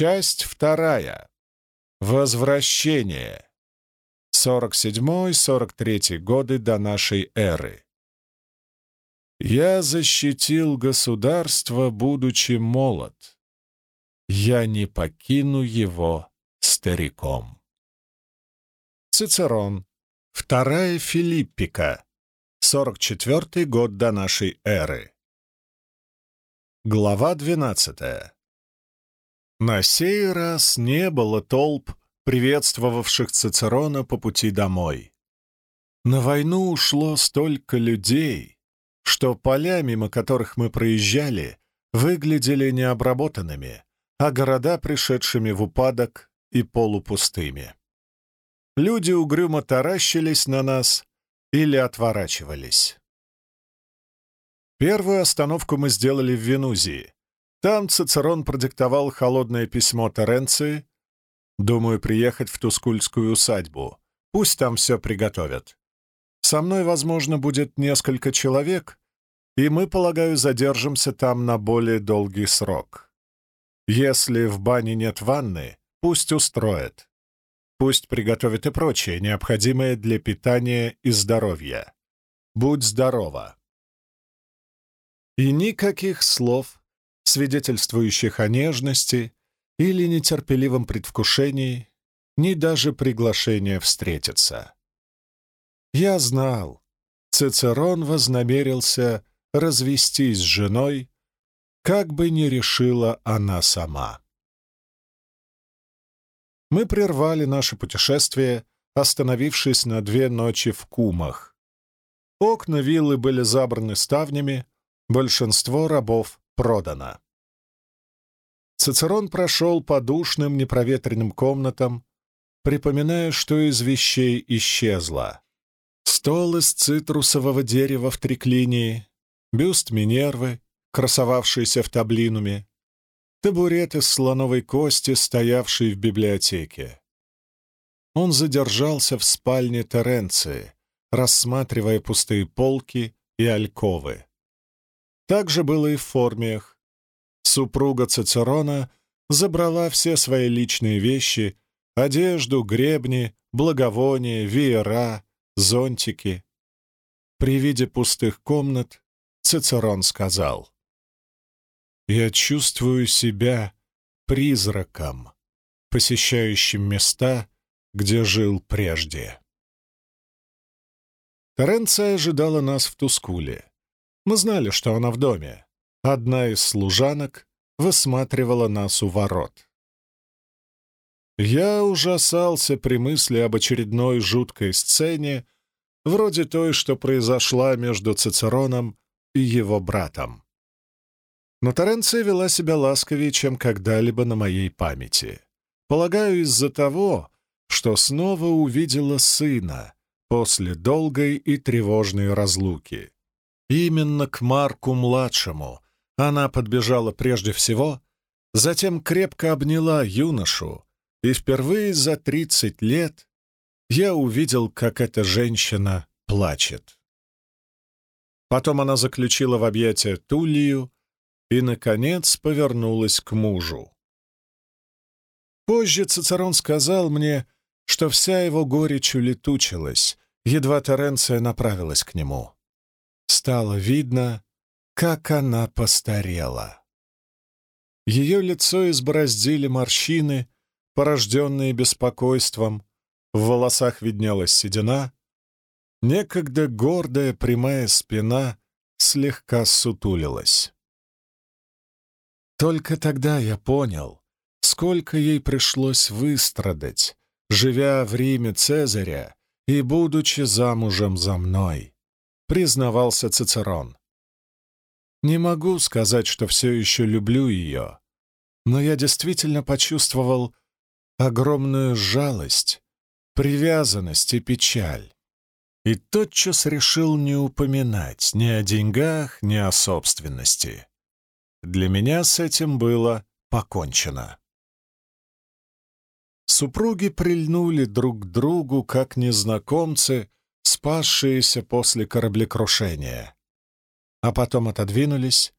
Часть вторая. Возвращение. 47-43 годы до нашей эры. Я защитил государство, будучи молод. Я не покину его стариком. Цицерон. Вторая Филиппика. 44 год до нашей эры. Глава 12. На сей раз не было толп, приветствовавших Цицерона по пути домой. На войну ушло столько людей, что поля, мимо которых мы проезжали, выглядели необработанными, а города, пришедшими в упадок и полупустыми. Люди угрюмо таращились на нас или отворачивались. Первую остановку мы сделали в Венузии. Там Цицерон продиктовал холодное письмо Теренции. Думаю, приехать в Тускульскую усадьбу. Пусть там все приготовят. Со мной, возможно, будет несколько человек, и мы, полагаю, задержимся там на более долгий срок. Если в бане нет ванны, пусть устроят. Пусть приготовят и прочее, необходимое для питания и здоровья. Будь здорова. И никаких слов, свидетельствующих о нежности или нетерпеливом предвкушении, ни даже приглашения встретиться. Я знал, Цицерон вознамерился развестись с женой, как бы ни решила она сама. Мы прервали наше путешествие, остановившись на две ночи в Кумах. Окна виллы были забраны ставнями, большинство рабов продано. Цицерон прошел по душным непроветренным комнатам, припоминая, что из вещей исчезло. Стол из цитрусового дерева в триклинии, бюст Минервы, красовавшийся в таблинуме, табурет из слоновой кости, стоявший в библиотеке. Он задержался в спальне Теренции, рассматривая пустые полки и альковы. Так же было и в формиях. Супруга Цицерона забрала все свои личные вещи, одежду, гребни, благовония, веера, зонтики. При виде пустых комнат Цицерон сказал, «Я чувствую себя призраком, посещающим места, где жил прежде». Теренция ожидала нас в Тускуле. Мы знали, что она в доме. Одна из служанок высматривала нас у ворот. Я ужасался при мысли об очередной жуткой сцене, вроде той, что произошла между Цицероном и его братом. Но Теренция вела себя ласковее, чем когда-либо на моей памяти. Полагаю, из-за того, что снова увидела сына после долгой и тревожной разлуки. Именно к Марку-младшему она подбежала прежде всего, затем крепко обняла юношу, и впервые за тридцать лет я увидел, как эта женщина плачет. Потом она заключила в объятия Тулию и, наконец, повернулась к мужу. Позже Цицерон сказал мне, что вся его горечь улетучилась, едва Теренция направилась к нему. Стало видно, как она постарела. Ее лицо избороздили морщины, порожденные беспокойством, в волосах виднелась седина, Некогда гордая прямая спина слегка сутулилась. Только тогда я понял, сколько ей пришлось выстрадать, живя в Риме Цезаря и будучи замужем за мной, признавался Цицерон. Не могу сказать, что все еще люблю ее, но я действительно почувствовал огромную жалость, привязанность и печаль и тотчас решил не упоминать ни о деньгах, ни о собственности. Для меня с этим было покончено. Супруги прильнули друг к другу, как незнакомцы, спасшиеся после кораблекрушения, а потом отодвинулись,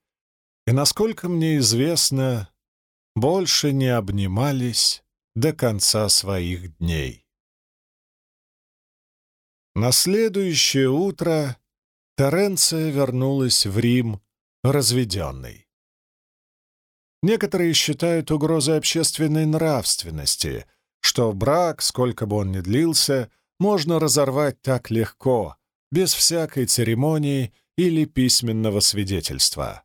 и, насколько мне известно, больше не обнимались до конца своих дней. На следующее утро Теренция вернулась в Рим разведенной. Некоторые считают угрозой общественной нравственности, что брак, сколько бы он ни длился, можно разорвать так легко, без всякой церемонии или письменного свидетельства.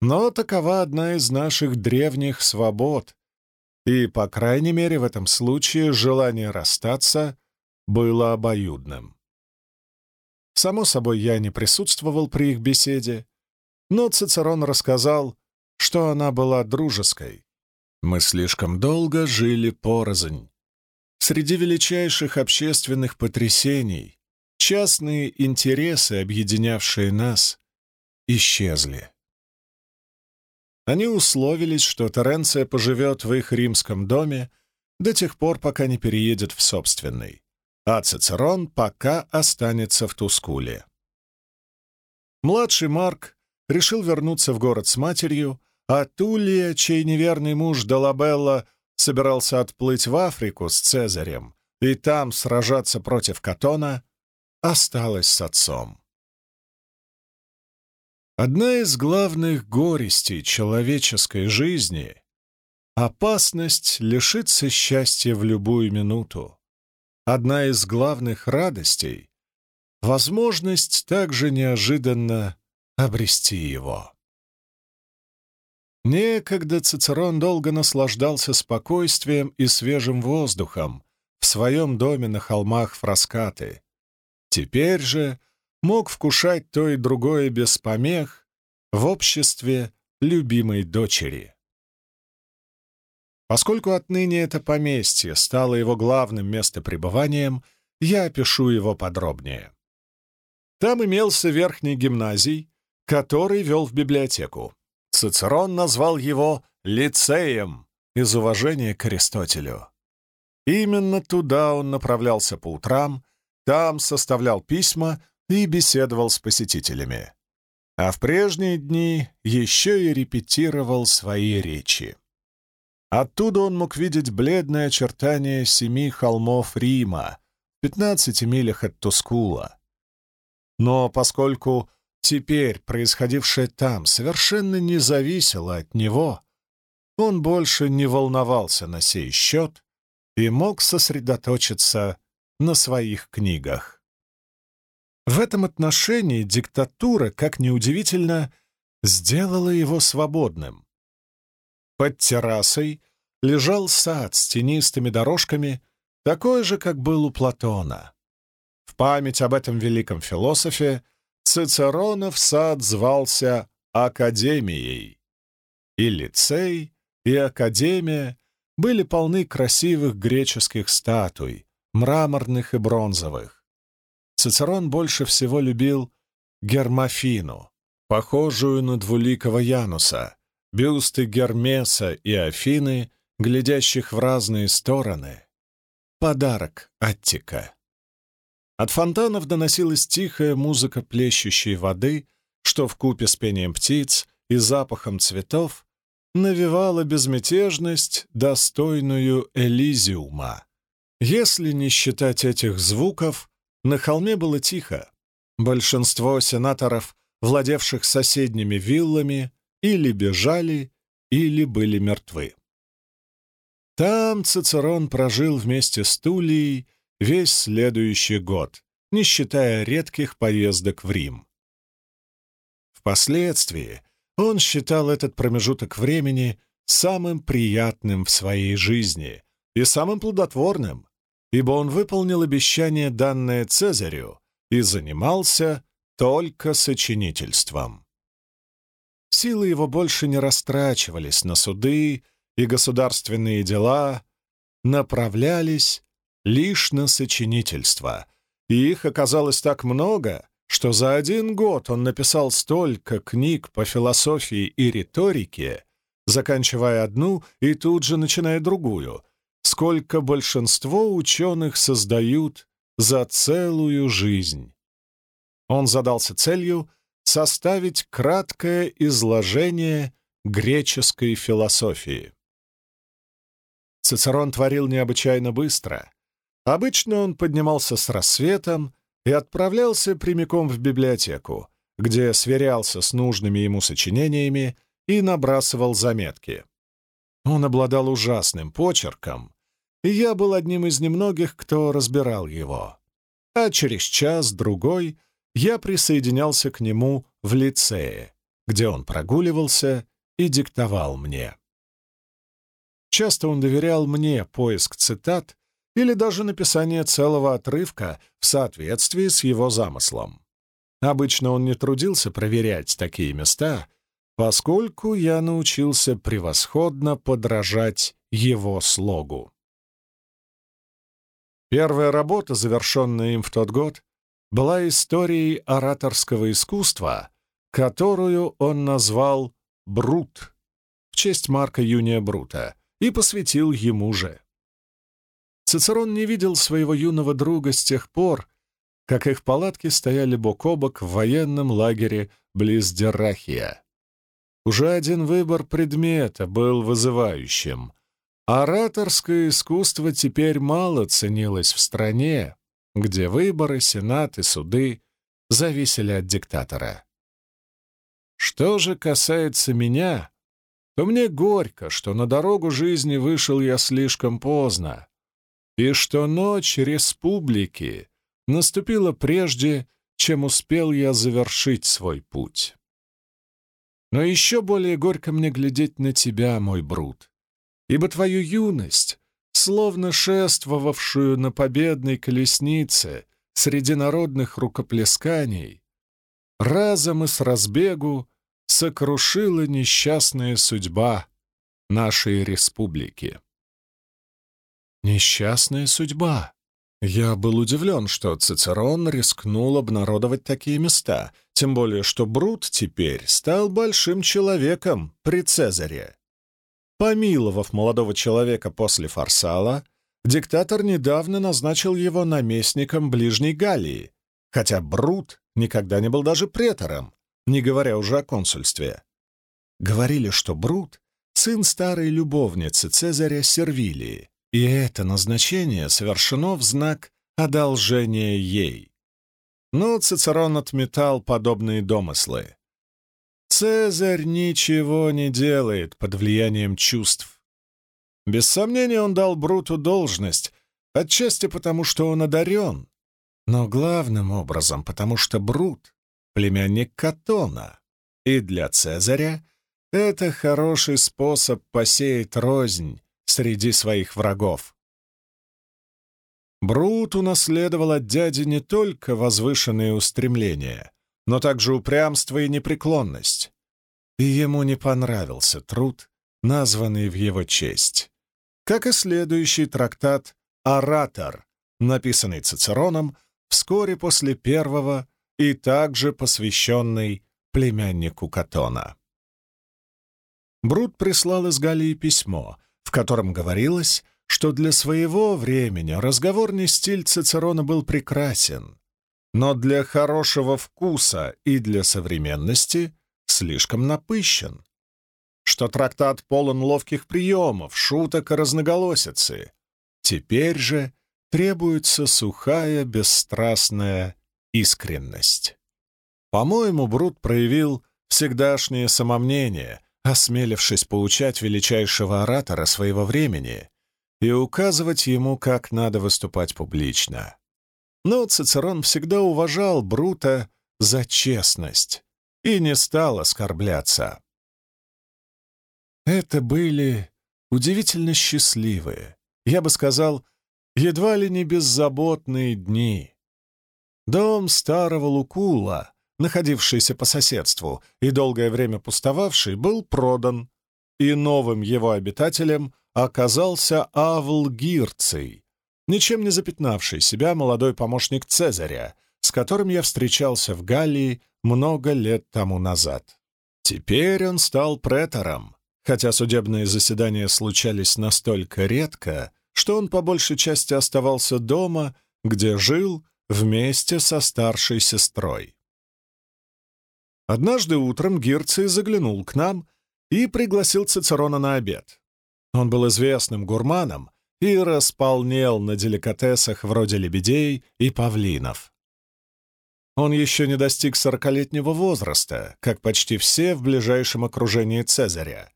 Но такова одна из наших древних свобод, и, по крайней мере, в этом случае желание расстаться было обоюдным. Само собой, я не присутствовал при их беседе, но Цицерон рассказал, что она была дружеской. Мы слишком долго жили порознь. Среди величайших общественных потрясений частные интересы, объединявшие нас, исчезли. Они условились, что Теренция поживет в их римском доме до тех пор, пока не переедет в собственный а Цицерон пока останется в Тускуле. Младший Марк решил вернуться в город с матерью, а Тулия, чей неверный муж Долабелла собирался отплыть в Африку с Цезарем и там сражаться против Катона, осталась с отцом. Одна из главных горестей человеческой жизни — опасность лишиться счастья в любую минуту одна из главных радостей — возможность также неожиданно обрести его. Некогда Цицерон долго наслаждался спокойствием и свежим воздухом в своем доме на холмах Фраскаты. Теперь же мог вкушать то и другое без помех в обществе любимой дочери. Поскольку отныне это поместье стало его главным местопребыванием, я опишу его подробнее. Там имелся верхний гимназий, который вел в библиотеку. Цицерон назвал его «лицеем» из уважения к Аристотелю. Именно туда он направлялся по утрам, там составлял письма и беседовал с посетителями. А в прежние дни еще и репетировал свои речи. Оттуда он мог видеть бледное очертание семи холмов Рима, в пятнадцати милях от Тускула. Но поскольку теперь происходившее там совершенно не зависело от него, он больше не волновался на сей счет и мог сосредоточиться на своих книгах. В этом отношении диктатура, как неудивительно, сделала его свободным. Под террасой лежал сад с тенистыми дорожками, такой же, как был у Платона. В память об этом великом философе Цицеронов сад звался Академией. И лицей, и Академия были полны красивых греческих статуй, мраморных и бронзовых. Цицерон больше всего любил Гермофину, похожую на двуликого Януса, бюсты Гермеса и Афины, глядящих в разные стороны. Подарок Аттика. От фонтанов доносилась тихая музыка плещущей воды, что в купе с пением птиц и запахом цветов навевала безмятежность, достойную Элизиума. Если не считать этих звуков, на холме было тихо. Большинство сенаторов, владевших соседними виллами, или бежали, или были мертвы. Там Цицерон прожил вместе с Тулией весь следующий год, не считая редких поездок в Рим. Впоследствии он считал этот промежуток времени самым приятным в своей жизни и самым плодотворным, ибо он выполнил обещание, данное Цезарю, и занимался только сочинительством. Силы его больше не растрачивались на суды и государственные дела, направлялись лишь на сочинительство, и их оказалось так много, что за один год он написал столько книг по философии и риторике, заканчивая одну и тут же начиная другую, сколько большинство ученых создают за целую жизнь. Он задался целью составить краткое изложение греческой философии. Цицерон творил необычайно быстро. Обычно он поднимался с рассветом и отправлялся прямиком в библиотеку, где сверялся с нужными ему сочинениями и набрасывал заметки. Он обладал ужасным почерком, и я был одним из немногих, кто разбирал его. А через час-другой я присоединялся к нему в лицее, где он прогуливался и диктовал мне. Часто он доверял мне поиск цитат или даже написание целого отрывка в соответствии с его замыслом. Обычно он не трудился проверять такие места, поскольку я научился превосходно подражать его слогу. Первая работа, завершенная им в тот год, была историей ораторского искусства, которую он назвал «Брут» в честь Марка Юния Брута и посвятил ему же. Цицерон не видел своего юного друга с тех пор, как их палатки стояли бок о бок в военном лагере близ Деррахия. Уже один выбор предмета был вызывающим. Ораторское искусство теперь мало ценилось в стране, где выборы, сенат и суды зависели от диктатора. Что же касается меня, то мне горько, что на дорогу жизни вышел я слишком поздно, и что ночь республики наступила прежде, чем успел я завершить свой путь. Но еще более горько мне глядеть на тебя, мой Брут, ибо твою юность словно шествовавшую на победной колеснице среди народных рукоплесканий, разом и с разбегу сокрушила несчастная судьба нашей республики. Несчастная судьба. Я был удивлен, что Цицерон рискнул обнародовать такие места, тем более что Брут теперь стал большим человеком при Цезаре. Помиловав молодого человека после Фарсала, диктатор недавно назначил его наместником Ближней Галлии, хотя Брут никогда не был даже претором, не говоря уже о консульстве. Говорили, что Брут — сын старой любовницы Цезаря Сервилии, и это назначение совершено в знак одолжения ей. Но Цицерон отметал подобные домыслы. Цезарь ничего не делает под влиянием чувств. Без сомнения, он дал Бруту должность, отчасти потому, что он одарен, но главным образом потому, что Брут — племянник Катона, и для Цезаря это хороший способ посеять рознь среди своих врагов. Брут унаследовал от дяди не только возвышенные устремления, но также упрямство и непреклонность. И ему не понравился труд, названный в его честь, как и следующий трактат «Оратор», написанный Цицероном вскоре после первого и также посвященный племяннику Катона. Брут прислал из Галлии письмо, в котором говорилось, что для своего времени разговорный стиль Цицерона был прекрасен, но для хорошего вкуса и для современности слишком напыщен, что трактат полон ловких приемов, шуток и разноголосицы. Теперь же требуется сухая, бесстрастная искренность. По-моему, Брут проявил всегдашнее самомнение, осмелившись поучать величайшего оратора своего времени и указывать ему, как надо выступать публично. Но Цицерон всегда уважал Брута за честность и не стал оскорбляться. Это были удивительно счастливые, я бы сказал, едва ли не беззаботные дни. Дом старого Лукула, находившийся по соседству и долгое время пустовавший, был продан, и новым его обитателем оказался Авл Гирций, ничем не запятнавший себя молодой помощник Цезаря, с которым я встречался в Галлии много лет тому назад. Теперь он стал претором, хотя судебные заседания случались настолько редко, что он по большей части оставался дома, где жил вместе со старшей сестрой. Однажды утром Гирций заглянул к нам и пригласил Цицерона на обед. Он был известным гурманом и располнел на деликатесах вроде лебедей и павлинов. Он еще не достиг сорокалетнего возраста, как почти все в ближайшем окружении Цезаря.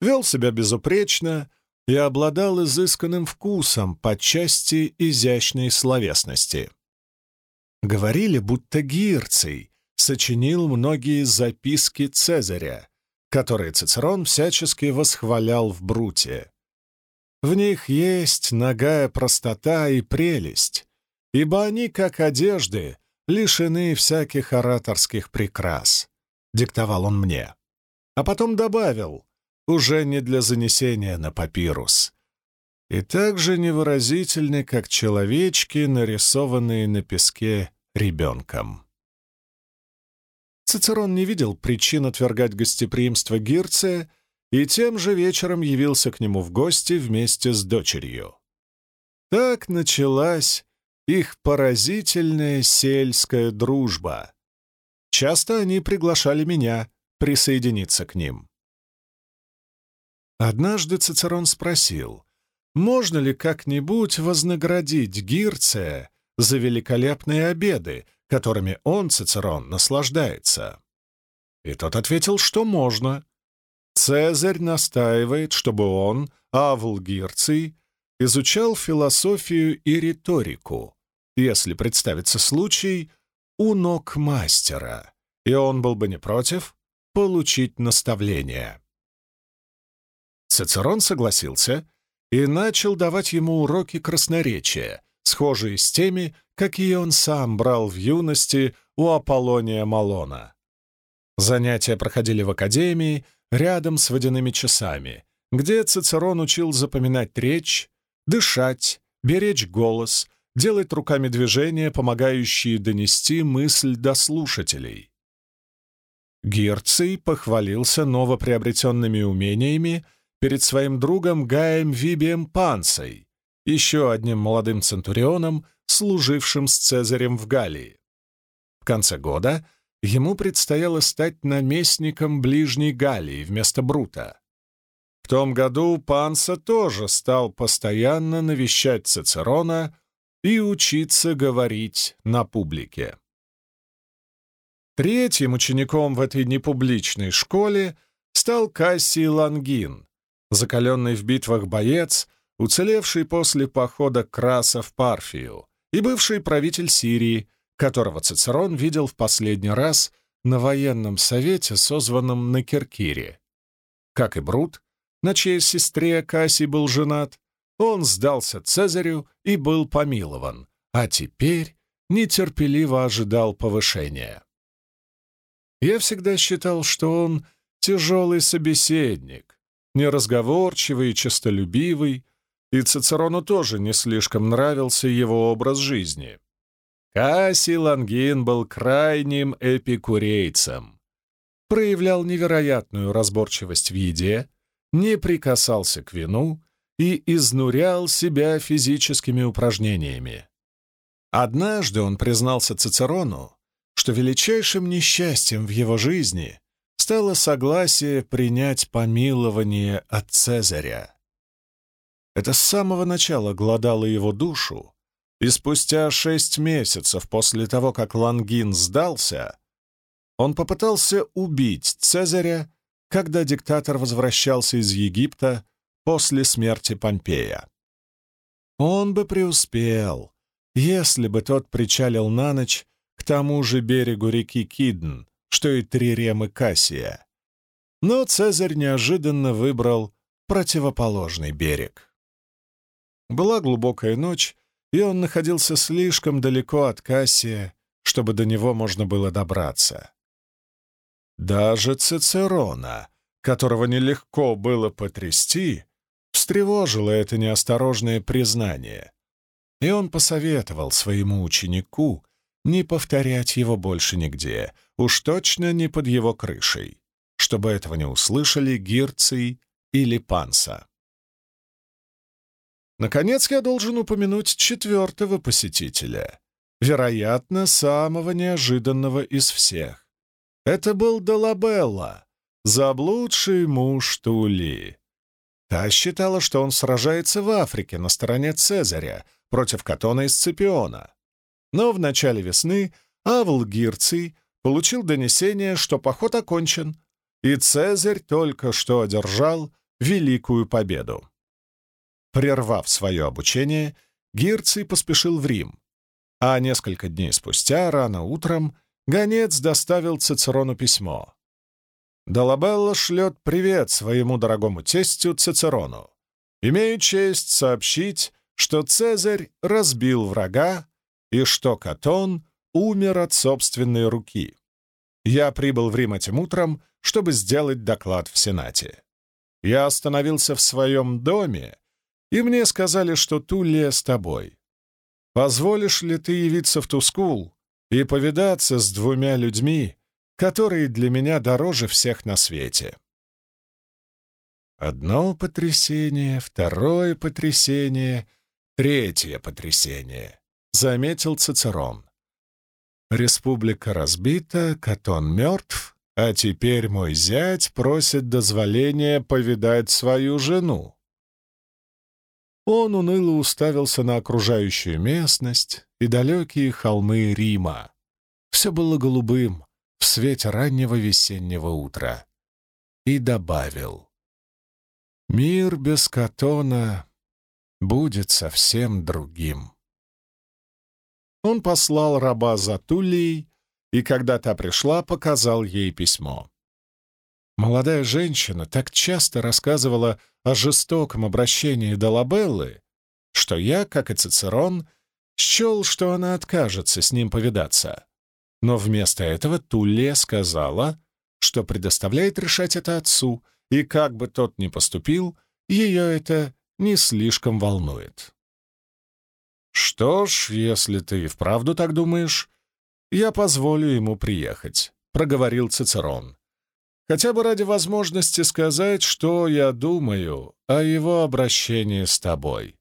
Вел себя безупречно и обладал изысканным вкусом по части изящной словесности. Говорили, будто Гирций сочинил многие записки Цезаря, которые Цицерон всячески восхвалял в Бруте. В них есть нагая простота и прелесть, ибо они, как одежды, лишены всяких ораторских прикрас, — диктовал он мне. А потом добавил, уже не для занесения на папирус, и также невыразительны, как человечки, нарисованные на песке ребенком. Цицерон не видел причин отвергать гостеприимство Гирция и тем же вечером явился к нему в гости вместе с дочерью. Так началась их поразительная сельская дружба. Часто они приглашали меня присоединиться к ним. Однажды Цицерон спросил, можно ли как-нибудь вознаградить Гирция за великолепные обеды, которыми он, Цицерон, наслаждается. И тот ответил, что можно. Цезарь настаивает, чтобы он, Авл Гирций, изучал философию и риторику, если представится случай, у ног мастера, и он был бы не против получить наставление. Цицерон согласился и начал давать ему уроки красноречия, схожие с теми, какие он сам брал в юности у Аполлония Малона. Занятия проходили в академии рядом с водяными часами, где Цицерон учил запоминать речь, дышать, беречь голос, делать руками движения, помогающие донести мысль до слушателей. Герций похвалился новоприобретенными умениями перед своим другом Гаем Вибием Панцей, еще одним молодым центурионом, служившим с Цезарем в Галлии. В конце года ему предстояло стать наместником ближней Галлии вместо Брута. В том году Панса тоже стал постоянно навещать Цицерона и учиться говорить на публике. Третьим учеником в этой непубличной школе стал Кассий Лангин, закаленный в битвах боец, уцелевший после похода Краса в Парфию и бывший правитель Сирии, которого Цицерон видел в последний раз на военном совете, созванном на Киркире. Как и Брут, на чьей сестре Кассий был женат, он сдался Цезарю и был помилован, а теперь нетерпеливо ожидал повышения. Я всегда считал, что он тяжелый собеседник, неразговорчивый и честолюбивый, и Цицерону тоже не слишком нравился его образ жизни. Кассий Лангин был крайним эпикурейцем, проявлял невероятную разборчивость в еде, не прикасался к вину и изнурял себя физическими упражнениями. Однажды он признался Цицерону, что величайшим несчастьем в его жизни стало согласие принять помилование от Цезаря. Это с самого начала глодало его душу, и спустя шесть месяцев после того, как Лангин сдался, он попытался убить Цезаря, когда диктатор возвращался из Египта после смерти Помпея. Он бы преуспел, если бы тот причалил на ночь к тому же берегу реки Кидн, что и Триремы Кассия. Но Цезарь неожиданно выбрал противоположный берег. Была глубокая ночь, и он находился слишком далеко от Кассия, чтобы до него можно было добраться. Даже Цицерона, которого нелегко было потрясти, встревожило это неосторожное признание, и он посоветовал своему ученику не повторять его больше нигде, уж точно не под его крышей, чтобы этого не услышали Гирций или Панса. Наконец, я должен упомянуть четвертого посетителя, вероятно, самого неожиданного из всех. Это был Долабелла, заблудший муж Тули. Та считала, что он сражается в Африке на стороне Цезаря против Катона и Сципиона. Но в начале весны Авл Гирций получил донесение, что поход окончен, и Цезарь только что одержал великую победу. Прервав свое обучение, Гирций поспешил в Рим, а несколько дней спустя, рано утром, гонец доставил Цицерону письмо. Долабелла шлет привет своему дорогому тестю Цицерону. Имею честь сообщить, что Цезарь разбил врага и что Катон умер от собственной руки. Я прибыл в Рим этим утром, чтобы сделать доклад в Сенате. Я остановился в своем доме, и мне сказали, что Тулия с тобой. Позволишь ли ты явиться в Тускул и повидаться с двумя людьми, которые для меня дороже всех на свете?» Одно потрясение, второе потрясение, третье потрясение, — заметил Цицерон. Республика разбита, Катон мертв, а теперь мой зять просит дозволения повидать свою жену. Он уныло уставился на окружающую местность и далекие холмы Рима. Все было голубым в свете раннего весеннего утра. И добавил. «Мир без Катона будет совсем другим». Он послал раба за Тулией, и когда та пришла, показал ей письмо. Молодая женщина так часто рассказывала о жестоком обращении Долабеллы, что я, как и Цицерон, счел, что она откажется с ним повидаться. Но вместо этого Туллия сказала, что предоставляет решать это отцу, и как бы тот ни поступил, ее это не слишком волнует. «Что ж, если ты и вправду так думаешь, я позволю ему приехать», — проговорил Цицерон. «Хотя бы ради возможности сказать, что я думаю о его обращении с тобой».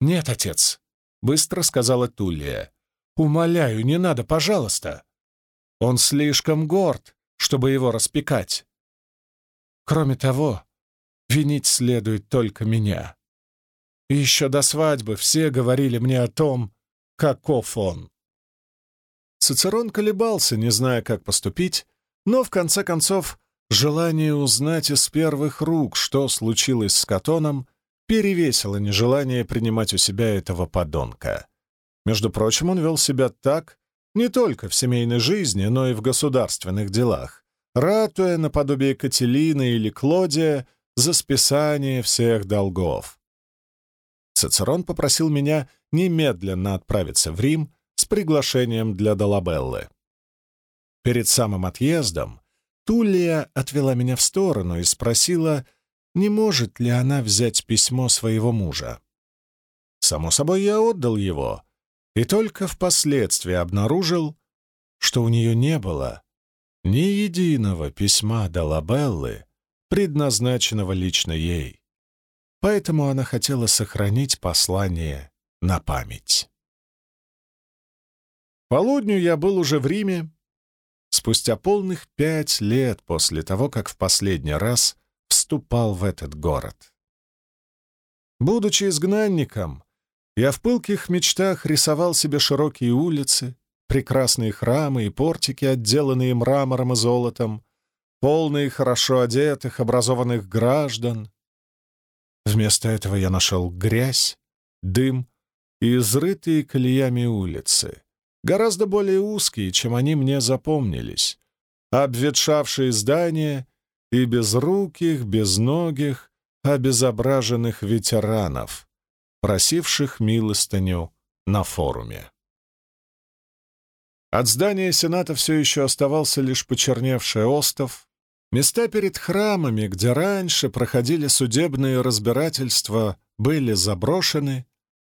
«Нет, отец», — быстро сказала Тулия. «Умоляю, не надо, пожалуйста. Он слишком горд, чтобы его распекать. Кроме того, винить следует только меня. Еще до свадьбы все говорили мне о том, каков он. Цицерон колебался, не зная, как поступить, но, в конце концов, желание узнать из первых рук, что случилось с Катоном, перевесило нежелание принимать у себя этого подонка. Между прочим, он вел себя так не только в семейной жизни, но и в государственных делах, ратуя наподобие Кателины или Клодия за списание всех долгов. Цицерон попросил меня немедленно отправиться в Рим с приглашением для Долабеллы. Перед самым отъездом Тулия отвела меня в сторону и спросила, не может ли она взять письмо своего мужа. Само собой, я отдал его, и только впоследствии обнаружил, что у нее не было ни единого письма Долабеллы, предназначенного лично ей поэтому она хотела сохранить послание на память. Полудню я был уже в Риме, спустя полных пять лет после того, как в последний раз вступал в этот город. Будучи изгнанником, я в пылких мечтах рисовал себе широкие улицы, прекрасные храмы и портики, отделанные мрамором и золотом, полные хорошо одетых, образованных граждан, Вместо этого я нашел грязь, дым и изрытые колеями улицы, гораздо более узкие, чем они мне запомнились, обветшавшие здания и безруких, безногих, обезображенных ветеранов, просивших милостыню на форуме. От здания Сената все еще оставался лишь почерневший остов, Места перед храмами, где раньше проходили судебные разбирательства, были заброшены.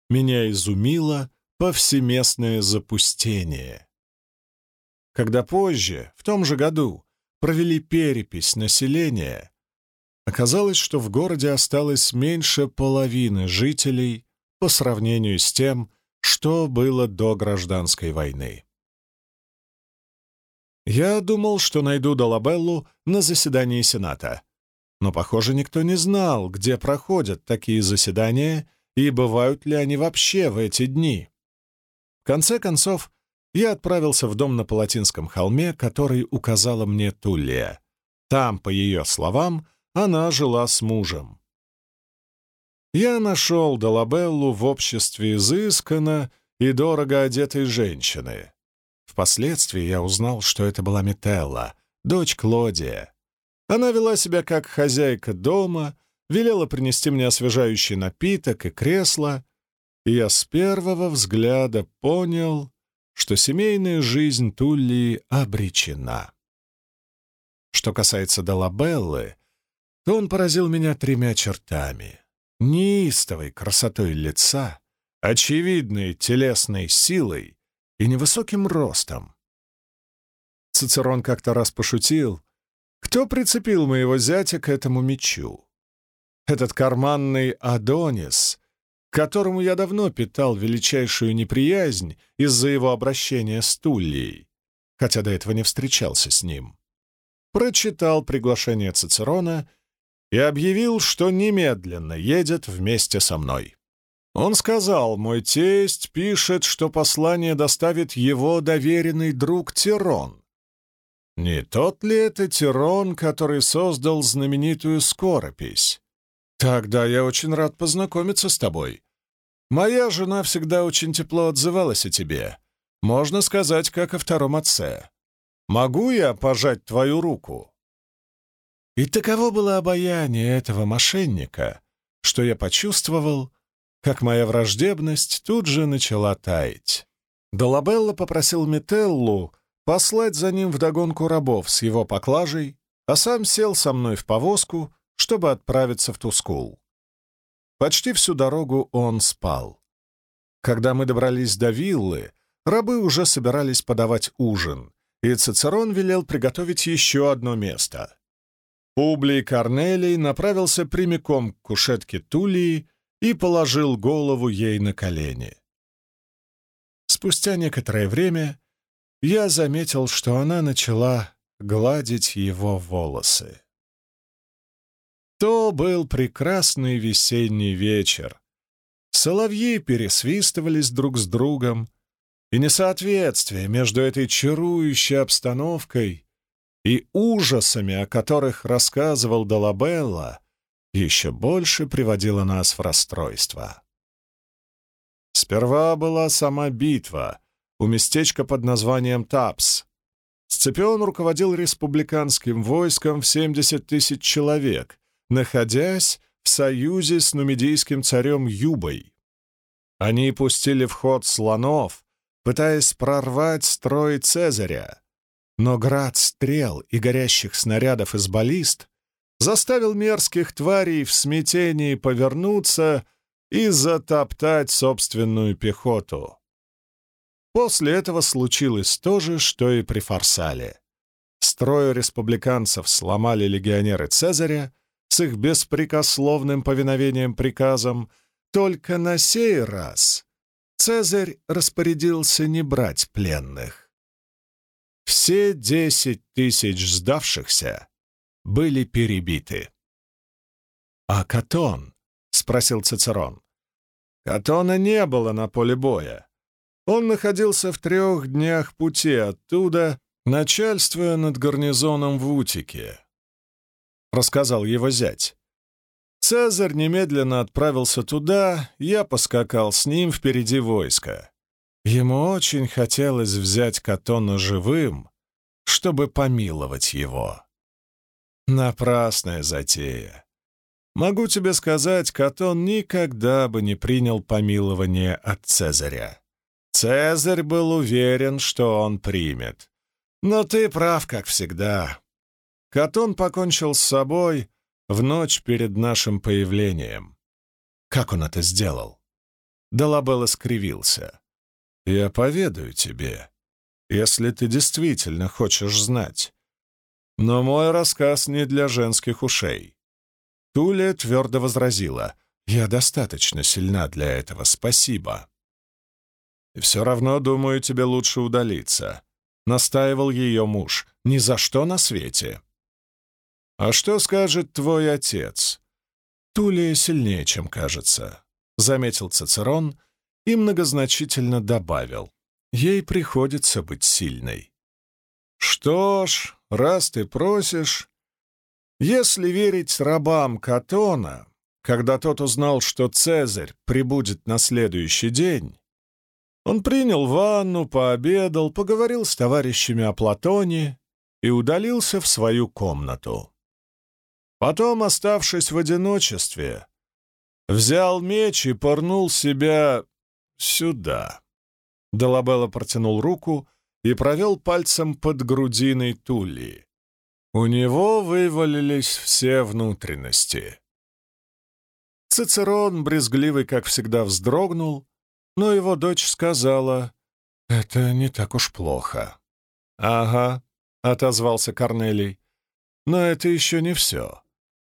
Меня изумило повсеместное запустение. Когда позже, в том же году, провели перепись населения, оказалось, что в городе осталось меньше половины жителей по сравнению с тем, что было до гражданской войны. Я думал, что найду Долабеллу на заседании Сената. Но, похоже, никто не знал, где проходят такие заседания и бывают ли они вообще в эти дни. В конце концов, я отправился в дом на Палатинском холме, который указала мне Туллия. Там, по ее словам, она жила с мужем. Я нашел Долабеллу в обществе изысканно и дорого одетой женщины. Впоследствии я узнал, что это была Метелла, дочь Клодия. Она вела себя как хозяйка дома, велела принести мне освежающий напиток и кресло, и я с первого взгляда понял, что семейная жизнь Тулли обречена. Что касается Долабеллы, то он поразил меня тремя чертами. Неистовой красотой лица, очевидной телесной силой и невысоким ростом. Цицерон как-то раз пошутил, кто прицепил моего зятя к этому мечу. Этот карманный Адонис, которому я давно питал величайшую неприязнь из-за его обращения с Туллией, хотя до этого не встречался с ним, прочитал приглашение Цицерона и объявил, что немедленно едет вместе со мной. Он сказал, мой тесть пишет, что послание доставит его доверенный друг Тирон. Не тот ли это Тирон, который создал знаменитую скоропись? Тогда я очень рад познакомиться с тобой. Моя жена всегда очень тепло отзывалась о тебе. Можно сказать, как о втором отце. Могу я пожать твою руку?» И таково было обаяние этого мошенника, что я почувствовал, как моя враждебность тут же начала таять. Долабелла попросил Метеллу послать за ним вдогонку рабов с его поклажей, а сам сел со мной в повозку, чтобы отправиться в Тускул. Почти всю дорогу он спал. Когда мы добрались до виллы, рабы уже собирались подавать ужин, и Цицерон велел приготовить еще одно место. Публий Корнелий направился прямиком к кушетке Тулии и положил голову ей на колени. Спустя некоторое время я заметил, что она начала гладить его волосы. То был прекрасный весенний вечер. Соловьи пересвистывались друг с другом, и несоответствие между этой чарующей обстановкой и ужасами, о которых рассказывал Долабелла, еще больше приводило нас в расстройство. Сперва была сама битва у местечка под названием Тапс. Сципион руководил республиканским войском в 70 тысяч человек, находясь в союзе с нумидийским царем Юбой. Они пустили в ход слонов, пытаясь прорвать строй Цезаря. Но град стрел и горящих снарядов из баллист заставил мерзких тварей в смятении повернуться и затоптать собственную пехоту. После этого случилось то же, что и при Фарсале. Строю республиканцев сломали легионеры Цезаря с их беспрекословным повиновением приказам, только на сей раз Цезарь распорядился не брать пленных. Все десять тысяч сдавшихся были перебиты. «А Катон?» — спросил Цицерон. Катона не было на поле боя. Он находился в трех днях пути оттуда, начальствуя над гарнизоном в Утике. Рассказал его зять. Цезарь немедленно отправился туда, я поскакал с ним впереди войска. Ему очень хотелось взять Катона живым, чтобы помиловать его. Напрасная затея. Могу тебе сказать, Катон никогда бы не принял помилование от Цезаря. Цезарь был уверен, что он примет. Но ты прав, как всегда. Катон покончил с собой, в ночь перед нашим появлением. Как он это сделал? Долабелла скривился. «Я поведаю тебе, если ты действительно хочешь знать. Но мой рассказ не для женских ушей». Туля твердо возразила. «Я достаточно сильна для этого, спасибо». «И все равно, думаю, тебе лучше удалиться. — настаивал ее муж. «Ни за что на свете». «А что скажет твой отец?» «Тулия сильнее, чем кажется», — заметил Цицерон и многозначительно добавил. «Ей приходится быть сильной». «Что ж, раз ты просишь, если верить рабам Катона, когда тот узнал, что Цезарь прибудет на следующий день, он принял ванну, пообедал, поговорил с товарищами о Платоне и удалился в свою комнату. Потом, оставшись в одиночестве, взял меч и порнул себя сюда. Долабелла протянул руку и провел пальцем под грудиной Тулли. У него вывалились все внутренности. Цицерон, брезгливый, как всегда, вздрогнул, но его дочь сказала, «Это не так уж плохо». «Ага», — отозвался Корнелий, — «но это еще не все.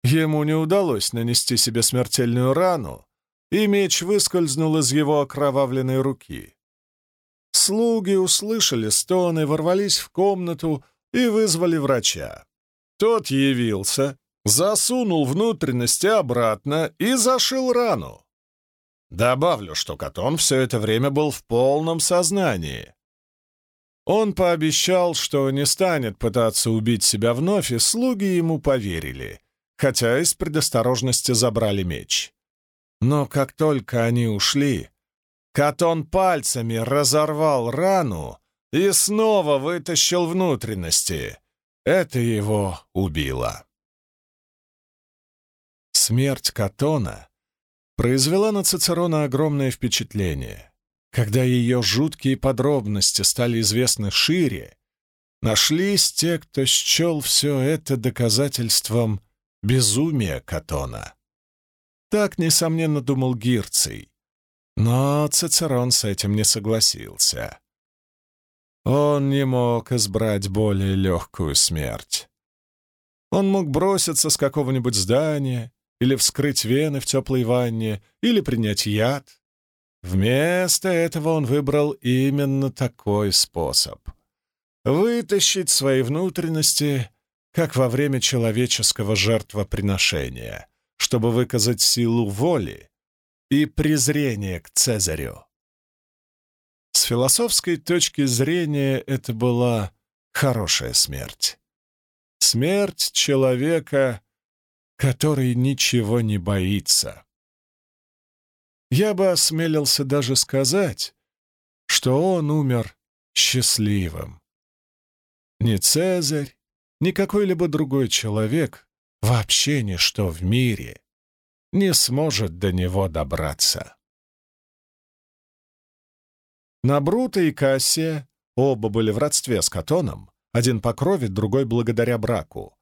Ему не удалось нанести себе смертельную рану, и меч выскользнул из его окровавленной руки. Слуги услышали стоны, ворвались в комнату и вызвали врача. Тот явился, засунул внутренности обратно и зашил рану. Добавлю, что Катон все это время был в полном сознании. Он пообещал, что не станет пытаться убить себя вновь, и слуги ему поверили, хотя из предосторожности забрали меч. Но как только они ушли, Катон пальцами разорвал рану и снова вытащил внутренности. Это его убило. Смерть Катона произвела на Цицерона огромное впечатление. Когда ее жуткие подробности стали известны шире, нашлись те, кто счел все это доказательством безумия Катона. Так, несомненно, думал Гирций. Но Цицерон с этим не согласился. Он не мог избрать более легкую смерть. Он мог броситься с какого-нибудь здания или вскрыть вены в теплой ванне, или принять яд. Вместо этого он выбрал именно такой способ. Вытащить свои внутренности, как во время человеческого жертвоприношения, чтобы выказать силу воли и презрение к Цезарю. С философской точки зрения это была хорошая смерть. Смерть человека — который ничего не боится. Я бы осмелился даже сказать, что он умер счастливым. Ни Цезарь, ни какой-либо другой человек, вообще ничто в мире, не сможет до него добраться. На Брута и Кассия оба были в родстве с Катоном, один по крови, другой благодаря браку.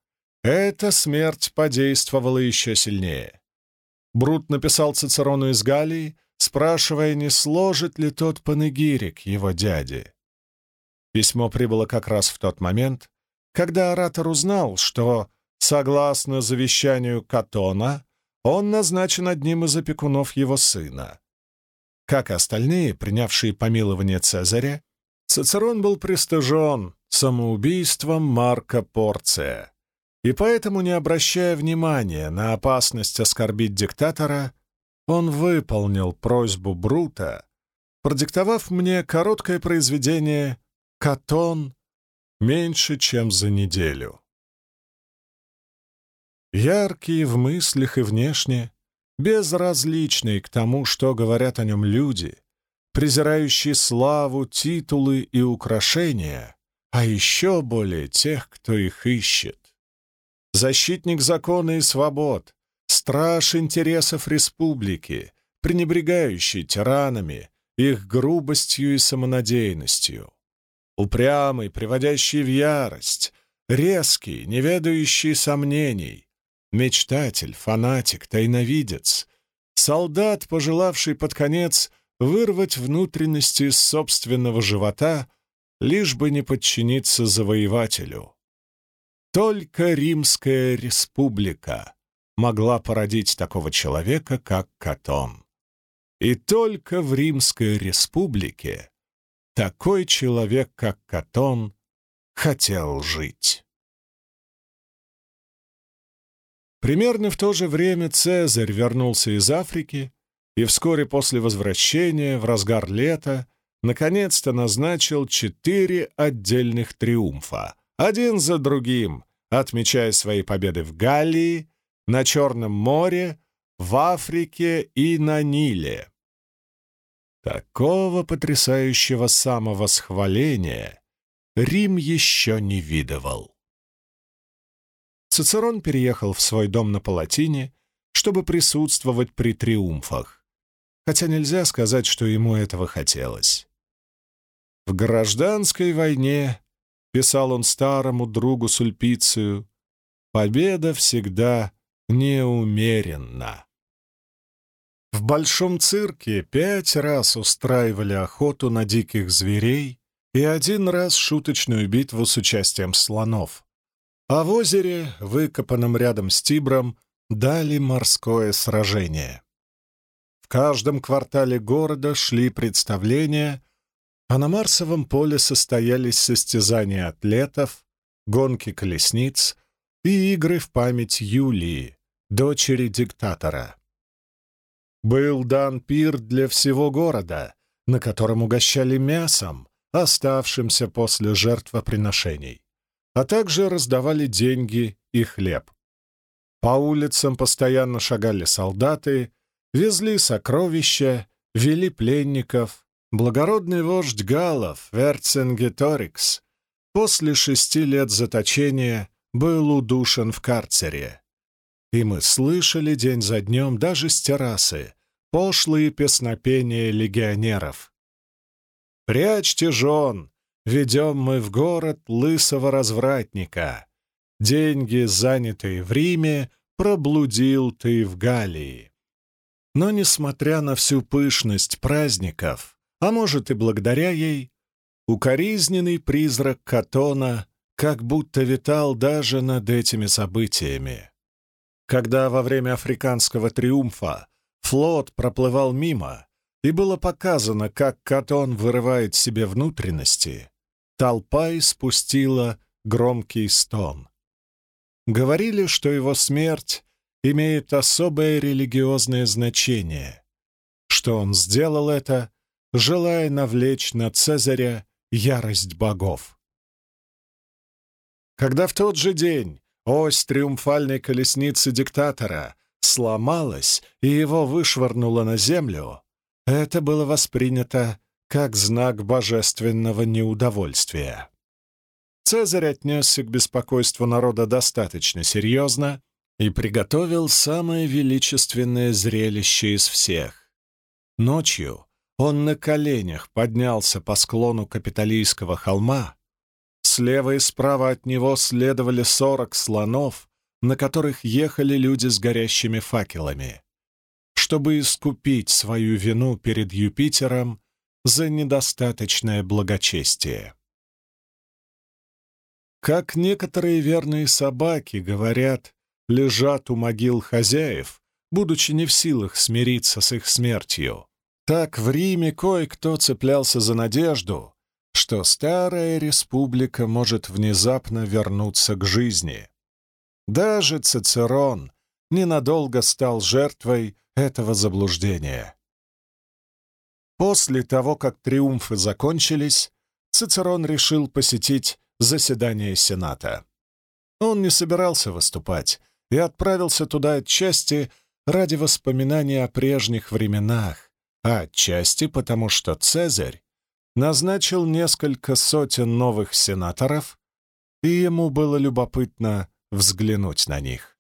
Эта смерть подействовала еще сильнее. Брут написал Цицерону из Галлии, спрашивая, не сложит ли тот панегирик его дяде. Письмо прибыло как раз в тот момент, когда оратор узнал, что, согласно завещанию Катона, он назначен одним из опекунов его сына. Как и остальные, принявшие помилование Цезаря, Цицерон был пристыжен самоубийством Марка Порция и поэтому, не обращая внимания на опасность оскорбить диктатора, он выполнил просьбу Брута, продиктовав мне короткое произведение «Катон» меньше, чем за неделю. Яркий в мыслях и внешне, безразличный к тому, что говорят о нем люди, презирающий славу, титулы и украшения, а еще более тех, кто их ищет защитник закона и свобод, страж интересов республики, пренебрегающий тиранами, их грубостью и самонадеянностью, упрямый, приводящий в ярость, резкий, не ведающий сомнений, мечтатель, фанатик, тайновидец, солдат, пожелавший под конец вырвать внутренности из собственного живота, лишь бы не подчиниться завоевателю. Только Римская республика могла породить такого человека, как Катон. И только в Римской республике такой человек, как Катон, хотел жить. Примерно в то же время Цезарь вернулся из Африки и вскоре после возвращения, в разгар лета, наконец-то назначил четыре отдельных триумфа, один за другим, отмечая свои победы в Галлии, на Черном море, в Африке и на Ниле. Такого потрясающего самовосхваления Рим еще не видывал. Цицерон переехал в свой дом на Палатине, чтобы присутствовать при триумфах, хотя нельзя сказать, что ему этого хотелось. В гражданской войне, писал он старому другу Сульпицию, победа всегда неумеренна. В большом цирке пять раз устраивали охоту на диких зверей и один раз шуточную битву с участием слонов. А в озере, выкопанном рядом с Тибром, дали морское сражение. В каждом квартале города шли представления, а на Марсовом поле состоялись состязания атлетов, гонки колесниц и игры в память Юлии, дочери диктатора. Был дан пир для всего города, на котором угощали мясом, оставшимся после жертвоприношений, а также раздавали деньги и хлеб. По улицам постоянно шагали солдаты, везли сокровища, вели пленников, Благородный вождь Галов, Верцингеторикс, после шести лет заточения был удушен в карцере. И мы слышали день за днем даже с террасы пошлые песнопения легионеров. «Прячьте жен, ведем мы в город лысого развратника. Деньги, занятые в Риме, проблудил ты в Галлии». Но, несмотря на всю пышность праздников, а может и благодаря ей, укоризненный призрак Катона как будто витал даже над этими событиями. Когда во время африканского триумфа флот проплывал мимо, и было показано, как Катон вырывает себе внутренности, толпа испустила громкий стон. Говорили, что его смерть имеет особое религиозное значение, что он сделал это желая навлечь на Цезаря ярость богов. Когда в тот же день ось триумфальной колесницы диктатора сломалась и его вышвырнуло на землю, это было воспринято как знак божественного неудовольствия. Цезарь отнесся к беспокойству народа достаточно серьезно и приготовил самое величественное зрелище из всех. Ночью он на коленях поднялся по склону Капитолийского холма. Слева и справа от него следовали сорок слонов, на которых ехали люди с горящими факелами, чтобы искупить свою вину перед Юпитером за недостаточное благочестие. Как некоторые верные собаки, говорят, лежат у могил хозяев, будучи не в силах смириться с их смертью, так в Риме кое-кто цеплялся за надежду, что старая республика может внезапно вернуться к жизни. Даже Цицерон ненадолго стал жертвой этого заблуждения. После того, как триумфы закончились, Цицерон решил посетить заседание Сената. Он не собирался выступать и отправился туда отчасти ради воспоминаний о прежних временах, а отчасти потому, что Цезарь назначил несколько сотен новых сенаторов, и ему было любопытно взглянуть на них.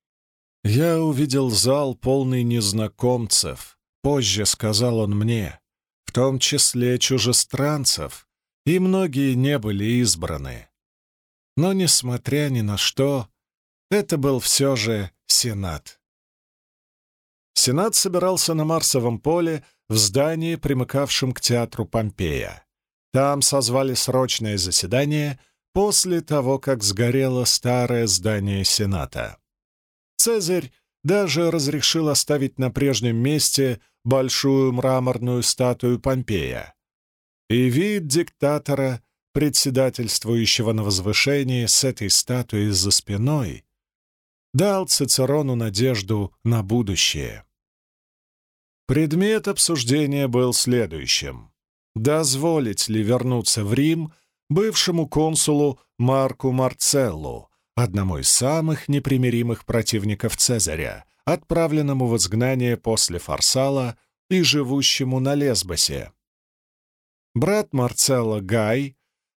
«Я увидел зал, полный незнакомцев», — позже сказал он мне, в том числе чужестранцев, и многие не были избраны. Но, несмотря ни на что, это был все же Сенат. Сенат собирался на Марсовом поле в здании, примыкавшем к театру Помпея. Там созвали срочное заседание после того, как сгорело старое здание Сената. Цезарь даже разрешил оставить на прежнем месте большую мраморную статую Помпея. И вид диктатора председательствующего на возвышении с этой статуей за спиной, дал Цицерону надежду на будущее. Предмет обсуждения был следующим. Дозволить ли вернуться в Рим бывшему консулу Марку Марцеллу, одному из самых непримиримых противников Цезаря, отправленному в изгнание после Фарсала и живущему на Лесбосе. Брат Марцелла Гай,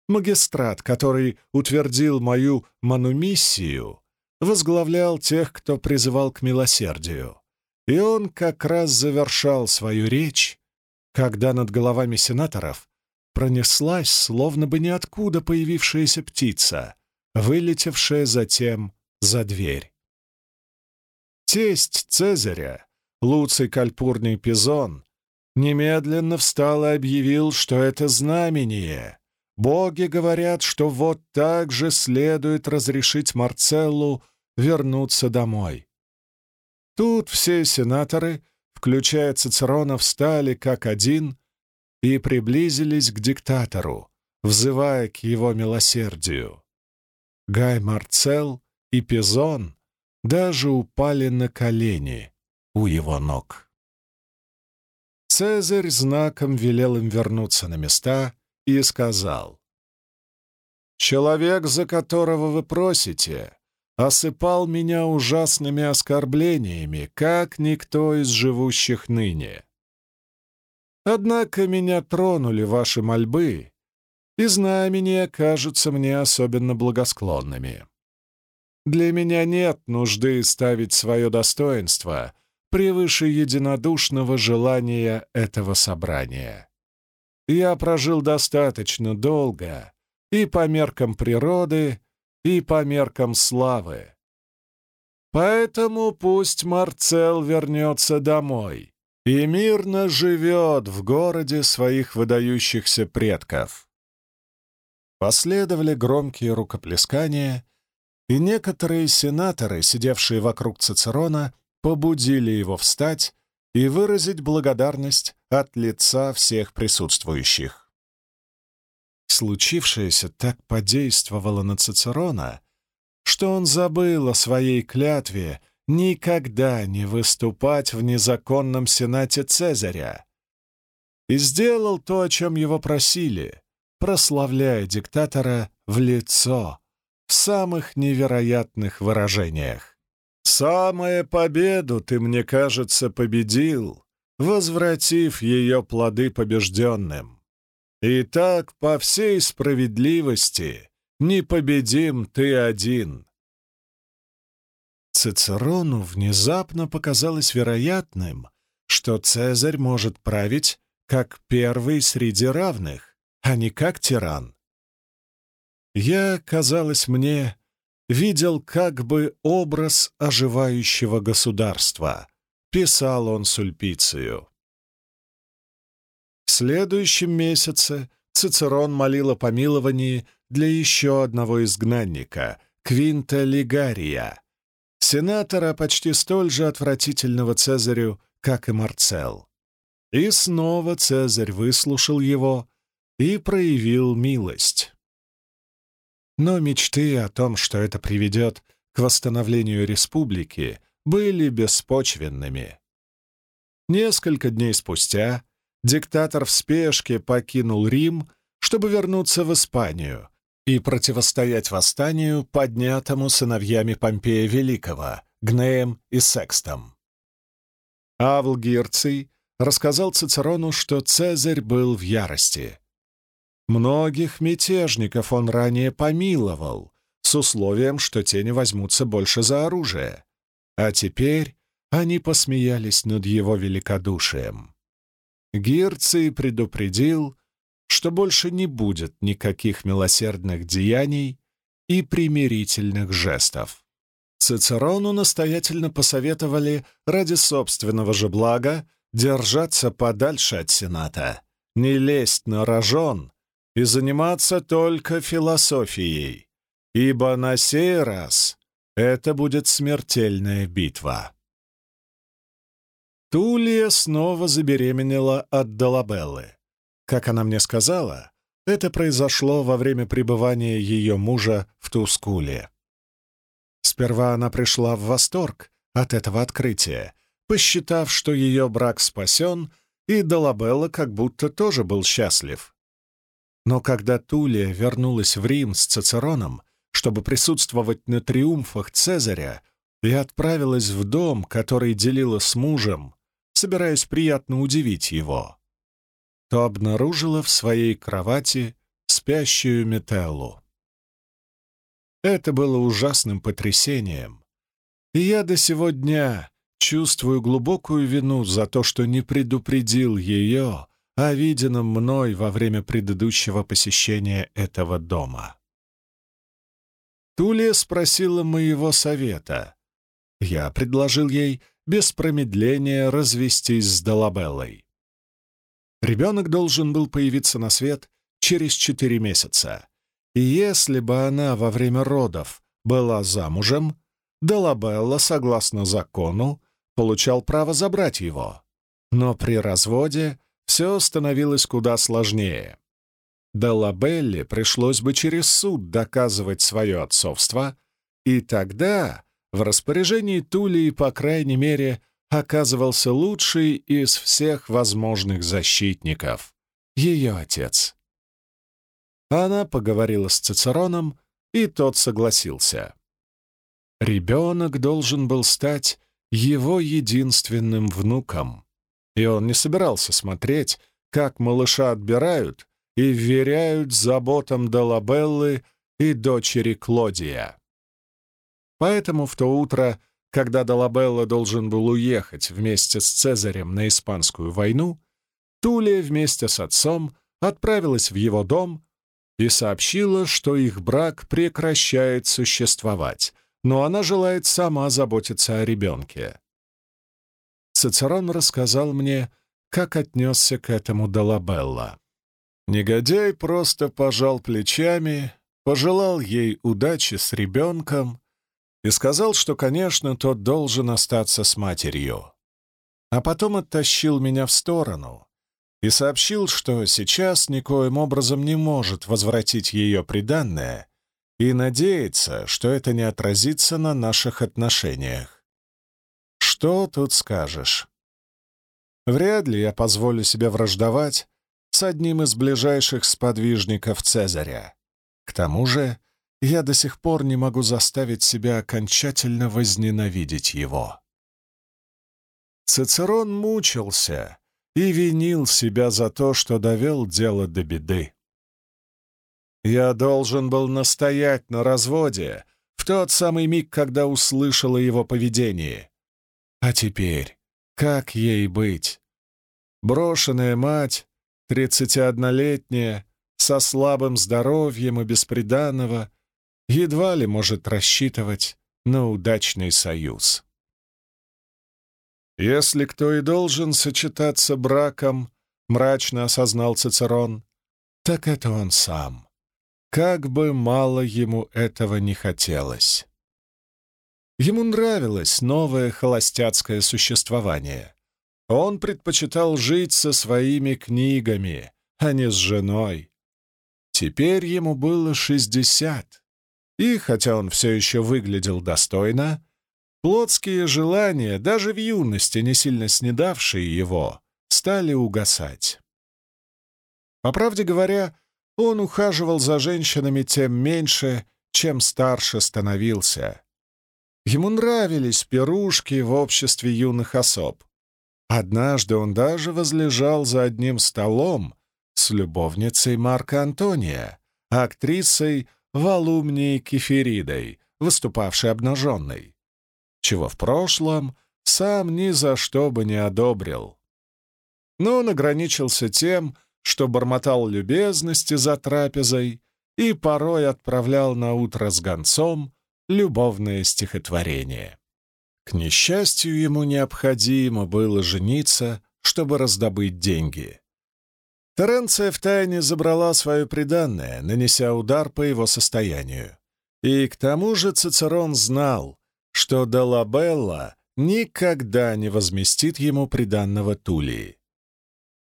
магистрат, который утвердил мою манумиссию, возглавлял тех, кто призывал к милосердию. И он как раз завершал свою речь, когда над головами сенаторов пронеслась, словно бы ниоткуда появившаяся птица, вылетевшая затем за дверь. Тесть Цезаря, Луций Кальпурний Пизон, немедленно встал и объявил, что это знамение. Боги говорят, что вот так же следует разрешить Марцеллу вернуться домой. Тут все сенаторы, включая Цицерона, встали как один и приблизились к диктатору, взывая к его милосердию. Гай Марцел и Пизон даже упали на колени у его ног. Цезарь знаком велел им вернуться на места и сказал, «Человек, за которого вы просите, осыпал меня ужасными оскорблениями, как никто из живущих ныне. Однако меня тронули ваши мольбы, и знамения кажутся мне особенно благосклонными. Для меня нет нужды ставить свое достоинство превыше единодушного желания этого собрания. Я прожил достаточно долго и по меркам природы, и по меркам славы. Поэтому пусть Марцел вернется домой и мирно живет в городе своих выдающихся предков. Последовали громкие рукоплескания, и некоторые сенаторы, сидевшие вокруг Цицерона, побудили его встать и выразить благодарность от лица всех присутствующих. Случившееся так подействовало на Цицерона, что он забыл о своей клятве никогда не выступать в незаконном сенате Цезаря и сделал то, о чем его просили, прославляя диктатора в лицо в самых невероятных выражениях. «Самая победу ты, мне кажется, победил, возвратив ее плоды побежденным. И так, по всей справедливости, непобедим ты один. Цицерону внезапно показалось вероятным, что Цезарь может править как первый среди равных, а не как тиран. Я, казалось мне, видел как бы образ оживающего государства, писал он Сульпицию. В следующем месяце Цицерон молил о помиловании для еще одного изгнанника, Квинта Лигария, сенатора почти столь же отвратительного Цезарю, как и Марцел. И снова Цезарь выслушал его и проявил милость. Но мечты о том, что это приведет к восстановлению республики, были беспочвенными. Несколько дней спустя диктатор в спешке покинул Рим, чтобы вернуться в Испанию и противостоять восстанию, поднятому сыновьями Помпея Великого, Гнеем и Секстом. Авл Гирций рассказал Цицерону, что Цезарь был в ярости. Многих мятежников он ранее помиловал, с условием, что те не возьмутся больше за оружие. А теперь они посмеялись над его великодушием. Гирций предупредил, что больше не будет никаких милосердных деяний и примирительных жестов. Цицерону настоятельно посоветовали ради собственного же блага держаться подальше от Сената, не лезть на рожон и заниматься только философией, ибо на сей раз это будет смертельная битва. Тулия снова забеременела от Долабеллы. Как она мне сказала, Это произошло во время пребывания ее мужа в Тускуле. Сперва она пришла в восторг от этого открытия, посчитав, что ее брак спасен, и Долабелла как будто тоже был счастлив. Но когда Тулия вернулась в Рим с Цицероном, чтобы присутствовать на триумфах Цезаря, и отправилась в дом, который делила с мужем, собираясь приятно удивить его, то обнаружила в своей кровати спящую Метеллу. Это было ужасным потрясением, и я до сего дня чувствую глубокую вину за то, что не предупредил ее о виденном мной во время предыдущего посещения этого дома. Тулия спросила моего совета. Я предложил ей без промедления развестись с Долабеллой. Ребенок должен был появиться на свет через четыре месяца. И если бы она во время родов была замужем, Долабелла, согласно закону, получал право забрать его. Но при разводе все становилось куда сложнее. Долабелле пришлось бы через суд доказывать свое отцовство, и тогда в распоряжении Тулии, по крайней мере, оказывался лучший из всех возможных защитников — ее отец. Она поговорила с Цицероном, и тот согласился. Ребенок должен был стать его единственным внуком, и он не собирался смотреть, как малыша отбирают и вверяют заботам Долабеллы и дочери Клодия. Поэтому в то утро, когда Долабелла должен был уехать вместе с Цезарем на Испанскую войну, Тулия вместе с отцом отправилась в его дом и сообщила, что их брак прекращает существовать, но она желает сама заботиться о ребенке. Цицерон рассказал мне, как отнесся к этому Долабелла. Негодяй просто пожал плечами, пожелал ей удачи с ребенком и сказал, что, конечно, тот должен остаться с матерью. А потом оттащил меня в сторону и сообщил, что сейчас никоим образом не может возвратить ее приданное и надеется, что это не отразится на наших отношениях. Что тут скажешь? Вряд ли я позволю себе враждовать с одним из ближайших сподвижников Цезаря. К тому же я до сих пор не могу заставить себя окончательно возненавидеть его. Цицерон мучился и винил себя за то, что довел дело до беды. Я должен был настоять на разводе в тот самый миг, когда услышала его поведение. А теперь, как ей быть? Брошенная мать, 31-летняя, со слабым здоровьем и бесприданного, едва ли может рассчитывать на удачный союз. Если кто и должен сочетаться браком, мрачно осознал Цицерон, так это он сам. Как бы мало ему этого не хотелось. Ему нравилось новое холостяцкое существование. Он предпочитал жить со своими книгами, а не с женой. Теперь ему было шестьдесят, и, хотя он все еще выглядел достойно, плотские желания, даже в юности не сильно снедавшие его, стали угасать. По правде говоря, он ухаживал за женщинами тем меньше, чем старше становился. Ему нравились пирушки в обществе юных особ. Однажды он даже возлежал за одним столом с любовницей Марка Антония, актрисой Валумнией Кеферидой, выступавшей обнаженной, чего в прошлом сам ни за что бы не одобрил. Но он ограничился тем, что бормотал любезности за трапезой и порой отправлял на утро с гонцом любовное стихотворение. К несчастью, ему необходимо было жениться, чтобы раздобыть деньги. Теренция втайне забрала свое приданное, нанеся удар по его состоянию. И к тому же Цицерон знал, что Долабелла никогда не возместит ему приданного Тулии.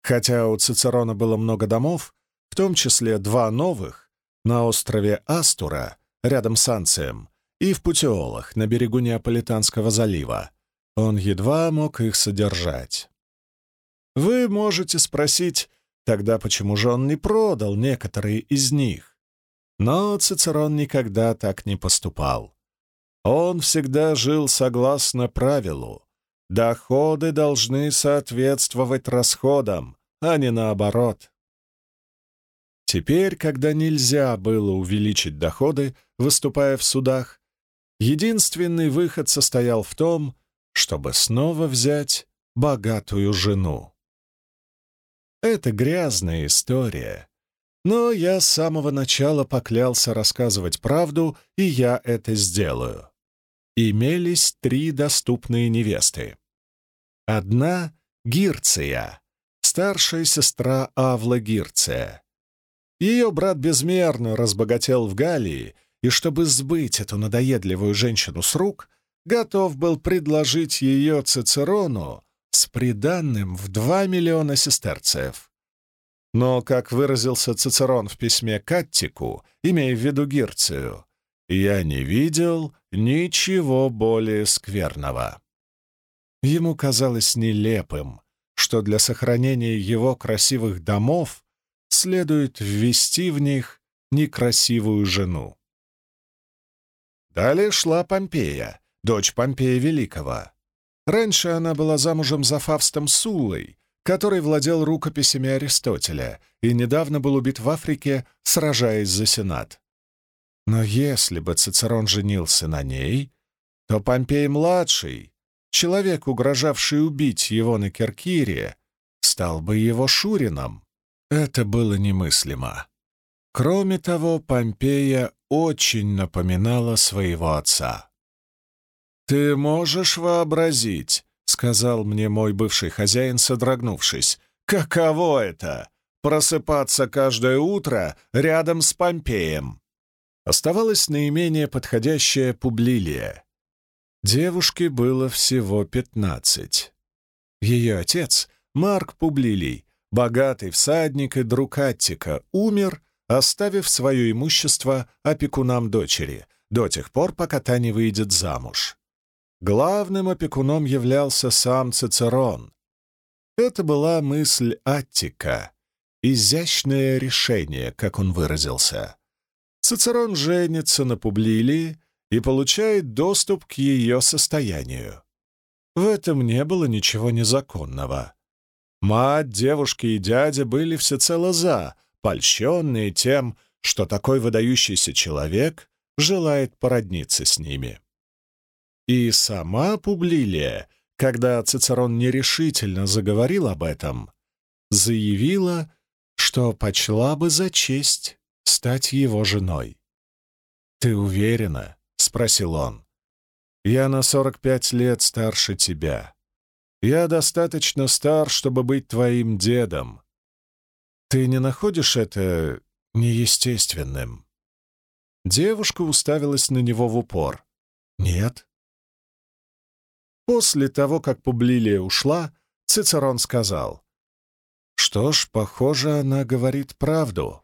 Хотя у Цицерона было много домов, в том числе два новых на острове Астура, рядом с Анцием, и в Путиолах, на берегу Неаполитанского залива. Он едва мог их содержать. Вы можете спросить, тогда почему же он не продал некоторые из них? Но Цицерон никогда так не поступал. Он всегда жил согласно правилу. Доходы должны соответствовать расходам, а не наоборот. Теперь, когда нельзя было увеличить доходы, выступая в судах, единственный выход состоял в том, чтобы снова взять богатую жену. Это грязная история, но я с самого начала поклялся рассказывать правду, и я это сделаю. Имелись три доступные невесты. Одна — Гирция, старшая сестра Авла Гирция. Ее брат безмерно разбогател в Галлии, и чтобы сбыть эту надоедливую женщину с рук, готов был предложить ее Цицерону с приданным в два миллиона сестерцев. Но, как выразился Цицерон в письме к Аттику, имея в виду Гирцию, «я не видел ничего более скверного». Ему казалось нелепым, что для сохранения его красивых домов следует ввести в них некрасивую жену. Далее шла Помпея, дочь Помпея Великого. Раньше она была замужем за Фавстом Сулой, который владел рукописями Аристотеля и недавно был убит в Африке, сражаясь за Сенат. Но если бы Цицерон женился на ней, то Помпей-младший, человек, угрожавший убить его на Керкире, стал бы его шурином. Это было немыслимо. Кроме того, Помпея очень напоминала своего отца. «Ты можешь вообразить», — сказал мне мой бывший хозяин, содрогнувшись, «каково это — просыпаться каждое утро рядом с Помпеем?» Оставалась наименее подходящая Публилия. Девушке было всего пятнадцать. Ее отец, Марк Публилий, богатый всадник и друг Аттика, умер, оставив свое имущество опекунам дочери, до тех пор, пока та не выйдет замуж. Главным опекуном являлся сам Цицерон. Это была мысль Аттика, изящное решение, как он выразился. Цицерон женится на Публилии и получает доступ к ее состоянию. В этом не было ничего незаконного. Мать, девушки и дядя были всецело за, польщенные тем, что такой выдающийся человек желает породниться с ними. И сама Публилия, когда Цицерон нерешительно заговорил об этом, заявила, что почла бы за честь стать его женой. «Ты уверена?» — спросил он. «Я на сорок пять лет старше тебя. Я достаточно стар, чтобы быть твоим дедом. Ты не находишь это неестественным?» Девушка уставилась на него в упор. «Нет», После того, как Публилия ушла, Цицерон сказал, «Что ж, похоже, она говорит правду.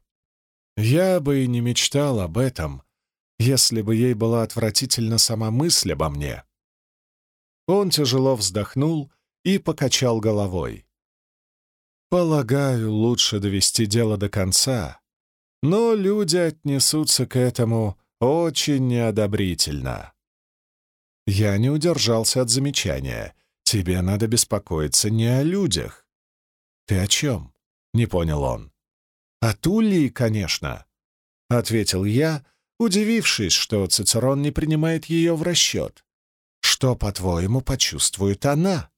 Я бы и не мечтал об этом, если бы ей была отвратительна сама мысль обо мне». Он тяжело вздохнул и покачал головой. «Полагаю, лучше довести дело до конца, но люди отнесутся к этому очень неодобрительно». Я не удержался от замечания. Тебе надо беспокоиться не о людях. Ты о чем? Не понял он. О Туллии, конечно, — ответил я, удивившись, что Цицерон не принимает ее в расчет. Что, по-твоему, почувствует она?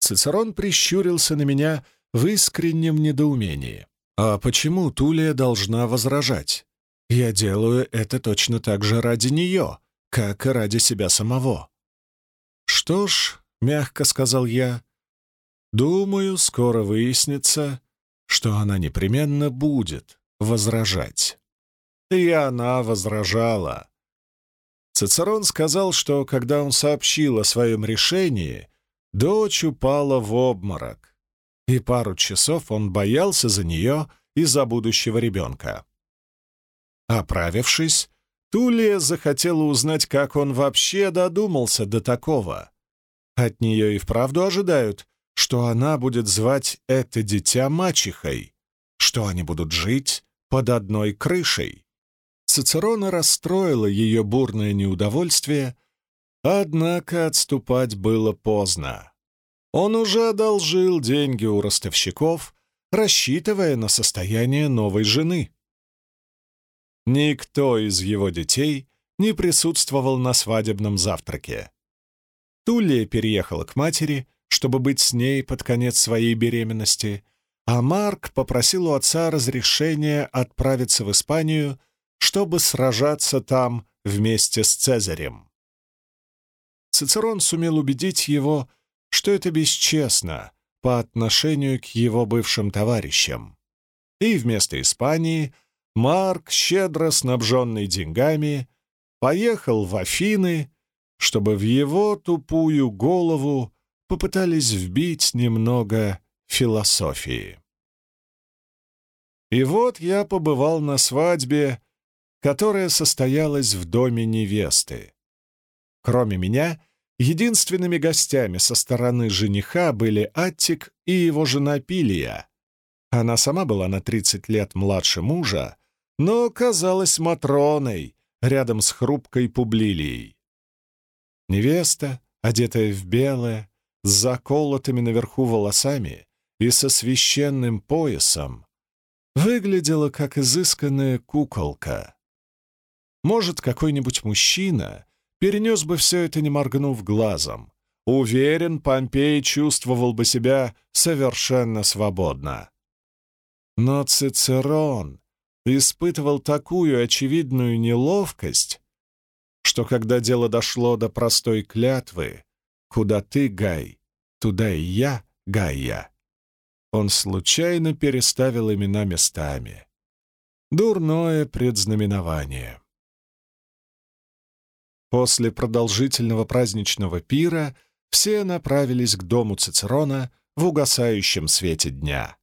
Цицерон прищурился на меня в искреннем недоумении. «А почему Тулия должна возражать? Я делаю это точно так же ради нее, как и ради себя самого. «Что ж», — мягко сказал я, — «думаю, скоро выяснится, что она непременно будет возражать». И она возражала. Цицерон сказал, что, когда он сообщил о своем решении, дочь упала в обморок. и пару часов он боялся за нее и за будущего ребенка. Оправившись, Тулия захотела узнать, как он вообще додумался до такого. От нее и вправду ожидают, что она будет звать это дитя мачехой, что они будут жить под одной крышей. Цицерона расстроило ее бурное неудовольствие, однако отступать было поздно. Он уже одолжил деньги у ростовщиков, рассчитывая на состояние новой жены. Никто из его детей не присутствовал на свадебном завтраке. Тулия переехала к матери, чтобы быть с ней под конец своей беременности, а Марк попросил у отца разрешения отправиться в Испанию, чтобы сражаться там вместе с Цезарем. Цицерон сумел убедить его, что это бесчестно по отношению к его бывшим товарищам. И вместо Испании Марк, щедро снабженный деньгами, поехал в Афины, чтобы в его тупую голову попытались вбить немного философии. И вот я побывал на свадьбе, которая состоялась в доме невесты. Кроме меня, единственными гостями со стороны жениха были Аттик и его жена Пилия. Она сама была на 30 лет младше мужа, но казалась Матроной рядом с хрупкой Публилией. Невеста, одетая в белое, с заколотыми наверху волосами и со священным поясом, выглядела как изысканная куколка. Может, какой-нибудь мужчина перенес бы все это, не моргнув глазом. Уверен, Помпей чувствовал бы себя совершенно свободно. Но Цицерон испытывал такую очевидную неловкость, что когда дело дошло до простой клятвы «Куда ты, Гай, туда и я, Гайя», он случайно переставил имена местами. Дурное предзнаменование. После продолжительного праздничного пира все направились к дому Цицерона в угасающем свете дня.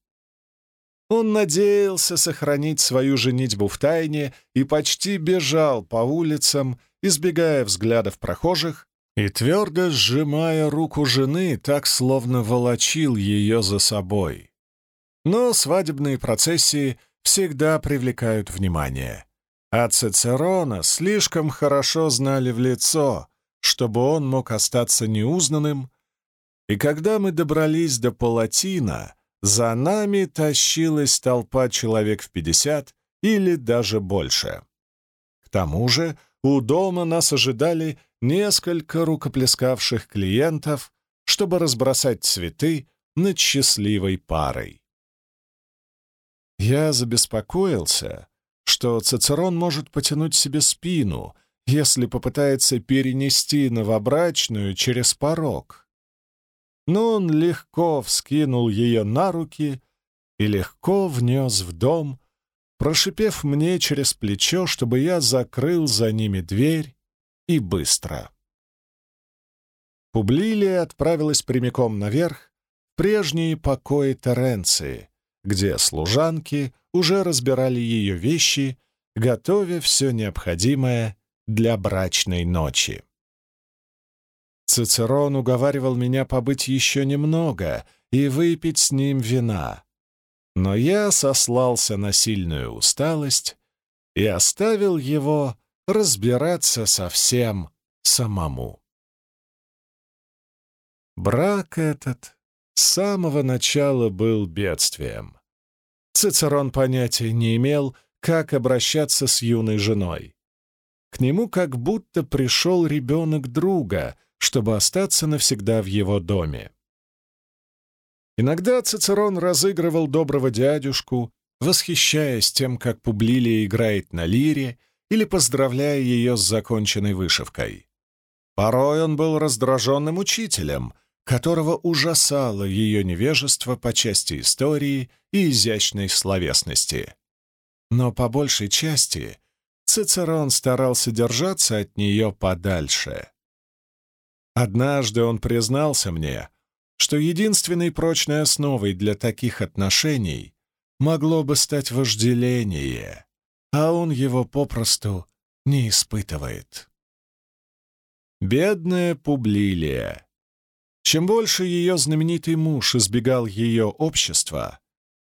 Он надеялся сохранить свою женитьбу в тайне и почти бежал по улицам, избегая взглядов прохожих и твердо сжимая руку жены, так словно волочил ее за собой. Но свадебные процессии всегда привлекают внимание. А Цицерона слишком хорошо знали в лицо, чтобы он мог остаться неузнанным, и когда мы добрались до Палатина, за нами тащилась толпа человек в пятьдесят или даже больше. К тому же у дома нас ожидали несколько рукоплескавших клиентов, чтобы разбросать цветы над счастливой парой. Я забеспокоился, что Цицерон может потянуть себе спину, если попытается перенести новобрачную через порог но он легко вскинул ее на руки и легко внес в дом, прошипев мне через плечо, чтобы я закрыл за ними дверь и быстро. Публилия отправилась прямиком наверх, в прежние покои Теренции, где служанки уже разбирали ее вещи, готовя все необходимое для брачной ночи. Цицерон уговаривал меня побыть еще немного и выпить с ним вина. Но я сослался на сильную усталость и оставил его разбираться совсем самому. Брак этот с самого начала был бедствием. Цицерон понятия не имел, как обращаться с юной женой. К нему как будто пришел ребенок друга, чтобы остаться навсегда в его доме. Иногда Цицерон разыгрывал доброго дядюшку, восхищаясь тем, как Публилия играет на лире или поздравляя ее с законченной вышивкой. Порой он был раздраженным учителем, которого ужасало ее невежество по части истории и изящной словесности. Но по большей части Цицерон старался держаться от нее подальше. Однажды он признался мне, что единственной прочной основой для таких отношений могло бы стать вожделение, а он его попросту не испытывает. Бедная Публилия. Чем больше ее знаменитый муж избегал ее общества,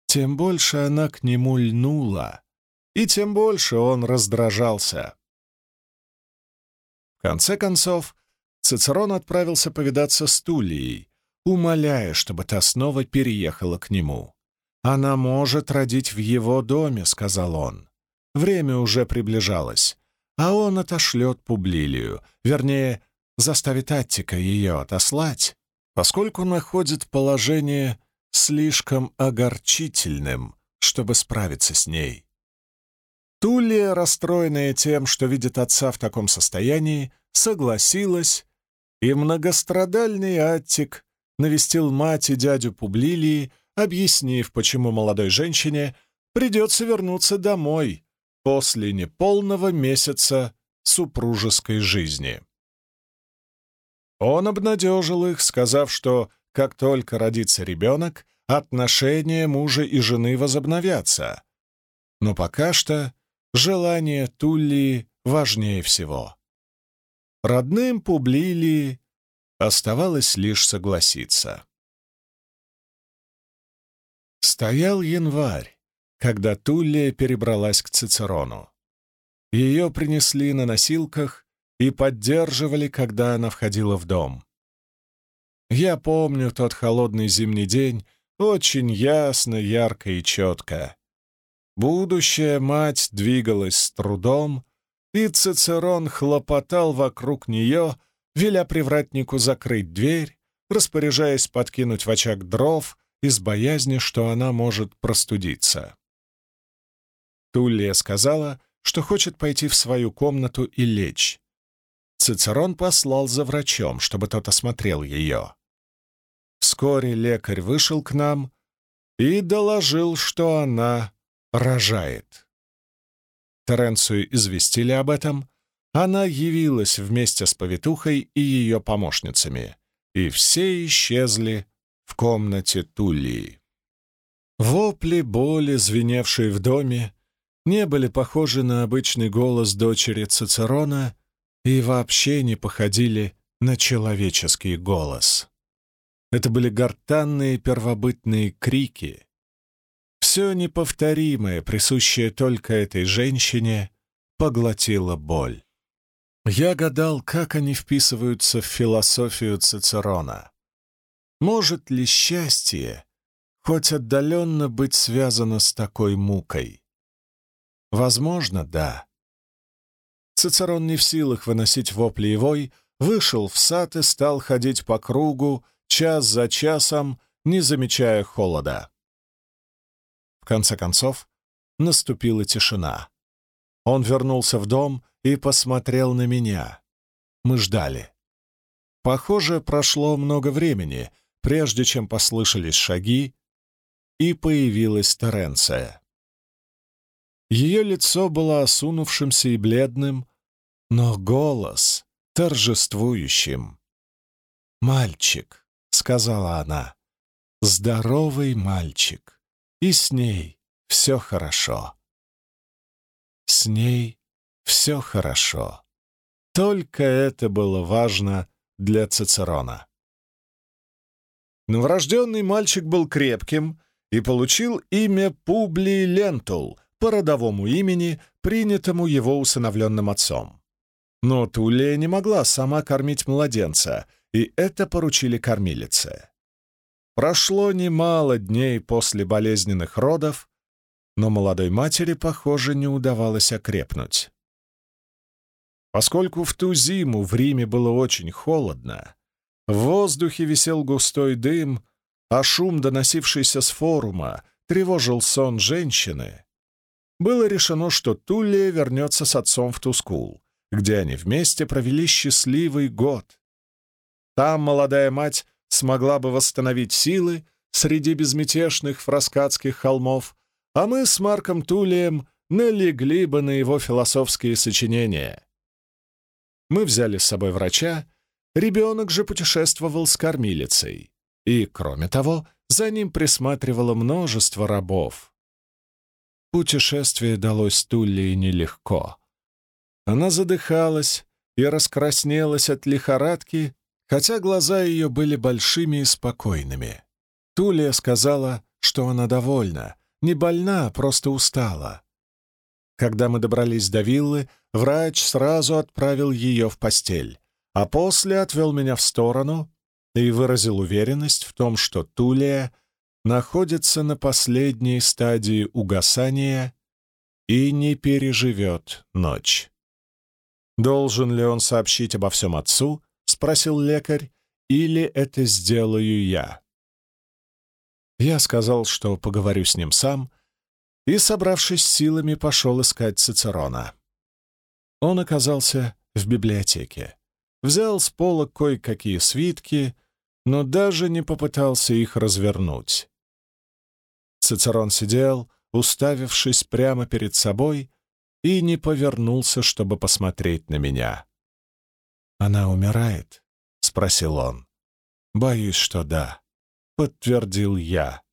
тем больше она к нему льнула, и тем больше он раздражался. В конце концов, Цицерон отправился повидаться с Тулией, умоляя, чтобы та снова переехала к нему. «Она может родить в его доме», — сказал он. Время уже приближалось, а он отошлет Публилию, вернее, заставит Аттика ее отослать, поскольку находит положение слишком огорчительным, чтобы справиться с ней. Тулия, расстроенная тем, что видит отца в таком состоянии, согласилась, и многострадальный Аттик навестил мать и дядю Публилии, объяснив, почему молодой женщине придется вернуться домой после неполного месяца супружеской жизни. Он обнадежил их, сказав, что как только родится ребенок, отношения мужа и жены возобновятся. Но пока что желание Тулли важнее всего. Родным Публилии оставалось лишь согласиться. Стоял январь, когда Туллия перебралась к Цицерону. Ее принесли на носилках и поддерживали, когда она входила в дом. Я помню тот холодный зимний день очень ясно, ярко и четко. Будущая мать двигалась с трудом, и Цицерон хлопотал вокруг нее, веля привратнику закрыть дверь, распоряжаясь подкинуть в очаг дров из боязни, что она может простудиться. Туллия сказала, что хочет пойти в свою комнату и лечь. Цицерон послал за врачом, чтобы тот осмотрел ее. Вскоре лекарь вышел к нам и доложил, что она рожает. Теренцию известили об этом, она явилась вместе с повитухой и ее помощницами, и все исчезли в комнате Туллии. Вопли боли, звеневшие в доме, не были похожи на обычный голос дочери Цицерона и вообще не походили на человеческий голос. Это были гортанные первобытные крики, все неповторимое, присущее только этой женщине, поглотило боль. Я гадал, как они вписываются в философию Цицерона. Может ли счастье хоть отдаленно быть связано с такой мукой? Возможно, да. Цицерон не в силах выносить вопли и вой, вышел в сад и стал ходить по кругу, час за часом, не замечая холода конце концов, наступила тишина. Он вернулся в дом и посмотрел на меня. Мы ждали. Похоже, прошло много времени, прежде чем послышались шаги, и появилась Теренция. Ее лицо было осунувшимся и бледным, но голос — торжествующим. «Мальчик», — сказала она, — «здоровый мальчик» и с ней все хорошо. С ней все хорошо. Только это было важно для Цицерона. Новорожденный мальчик был крепким и получил имя Публий Лентул по родовому имени, принятому его усыновленным отцом. Но Тулия не могла сама кормить младенца, и это поручили кормилице. Прошло немало дней после болезненных родов, но молодой матери, похоже, не удавалось окрепнуть. Поскольку в ту зиму в Риме было очень холодно, в воздухе висел густой дым, а шум, доносившийся с форума, тревожил сон женщины, было решено, что Туллия вернется с отцом в Тускул, где они вместе провели счастливый год. Там молодая мать смогла бы восстановить силы среди безмятежных фраскатских холмов, а мы с Марком Тулием налегли бы на его философские сочинения. Мы взяли с собой врача, ребенок же путешествовал с кормилицей, И, кроме того, за ним присматривало множество рабов. Путешествие далось Туллии нелегко. Она задыхалась и раскраснелась от лихорадки, хотя глаза ее были большими и спокойными. Тулия сказала, что она довольна, не больна, а просто устала. Когда мы добрались до виллы, врач сразу отправил ее в постель, а после отвел меня в сторону и выразил уверенность в том, что Тулия находится на последней стадии угасания и не переживет ночь. «Должен ли он сообщить обо всем отцу?» — спросил лекарь. «Или это сделаю я?» Я сказал, что поговорю с ним сам, и, собравшись силами, пошел искать Цицерона. Он оказался в библиотеке. Взял с пола кое-какие свитки, но даже не попытался их развернуть. Цицерон сидел, уставившись прямо перед собой, и не повернулся, чтобы посмотреть на меня. «Она умирает?» — спросил он. «Боюсь, что да», — подтвердил я.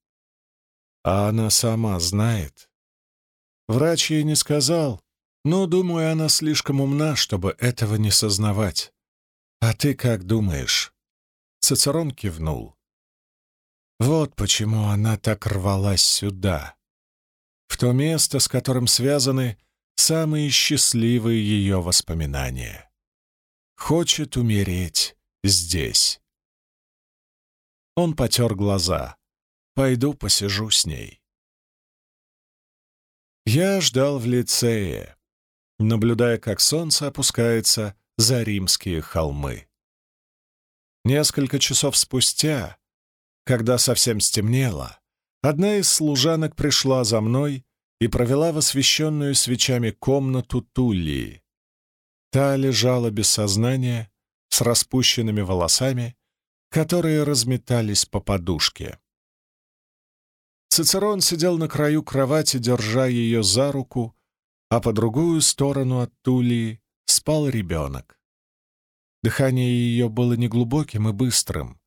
«А она сама знает?» Врач ей не сказал, но, думаю, она слишком умна, чтобы этого не сознавать. «А ты как думаешь?» Цицерон кивнул. Вот почему она так рвалась сюда, в то место, с которым связаны самые счастливые ее воспоминания. Хочет умереть здесь. Он потер глаза. «Пойду посижу с ней». Я ждал в лицее, наблюдая, как солнце опускается за римские холмы. Несколько часов спустя, когда совсем стемнело, одна из служанок пришла за мной и провела в освещенную свечами комнату Туллии. Та лежала без сознания, с распущенными волосами, которые разметались по подушке. Цицерон сидел на краю кровати, держа ее за руку, а по другую сторону от Тулии спал ребенок. Дыхание ее было неглубоким и быстрым.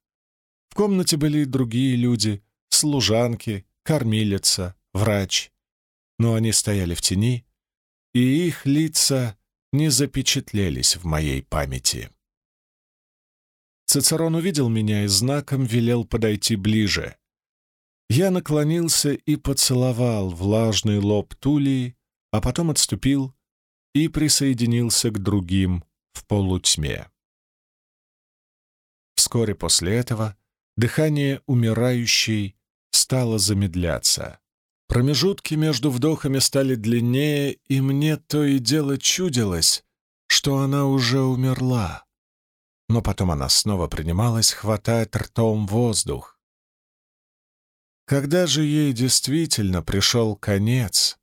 В комнате были и другие люди, служанки, кормилица, врач. Но они стояли в тени, и их лица не запечатлелись в моей памяти. Цицерон увидел меня и знаком велел подойти ближе. Я наклонился и поцеловал влажный лоб Тулии, а потом отступил и присоединился к другим в полутьме. Вскоре после этого дыхание умирающей стало замедляться. Промежутки между вдохами стали длиннее, и мне то и дело чудилось, что она уже умерла. Но потом она снова принималась хватать ртом воздух, когда же ей действительно пришел конец,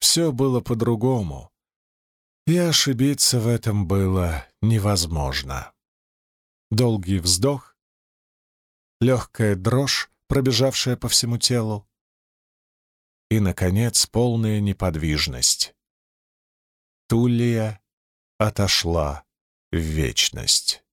все было по-другому, и ошибиться в этом было невозможно. Долгий вздох, легкая дрожь, пробежавшая по всему телу, и, наконец, полная неподвижность. Тулия отошла в вечность.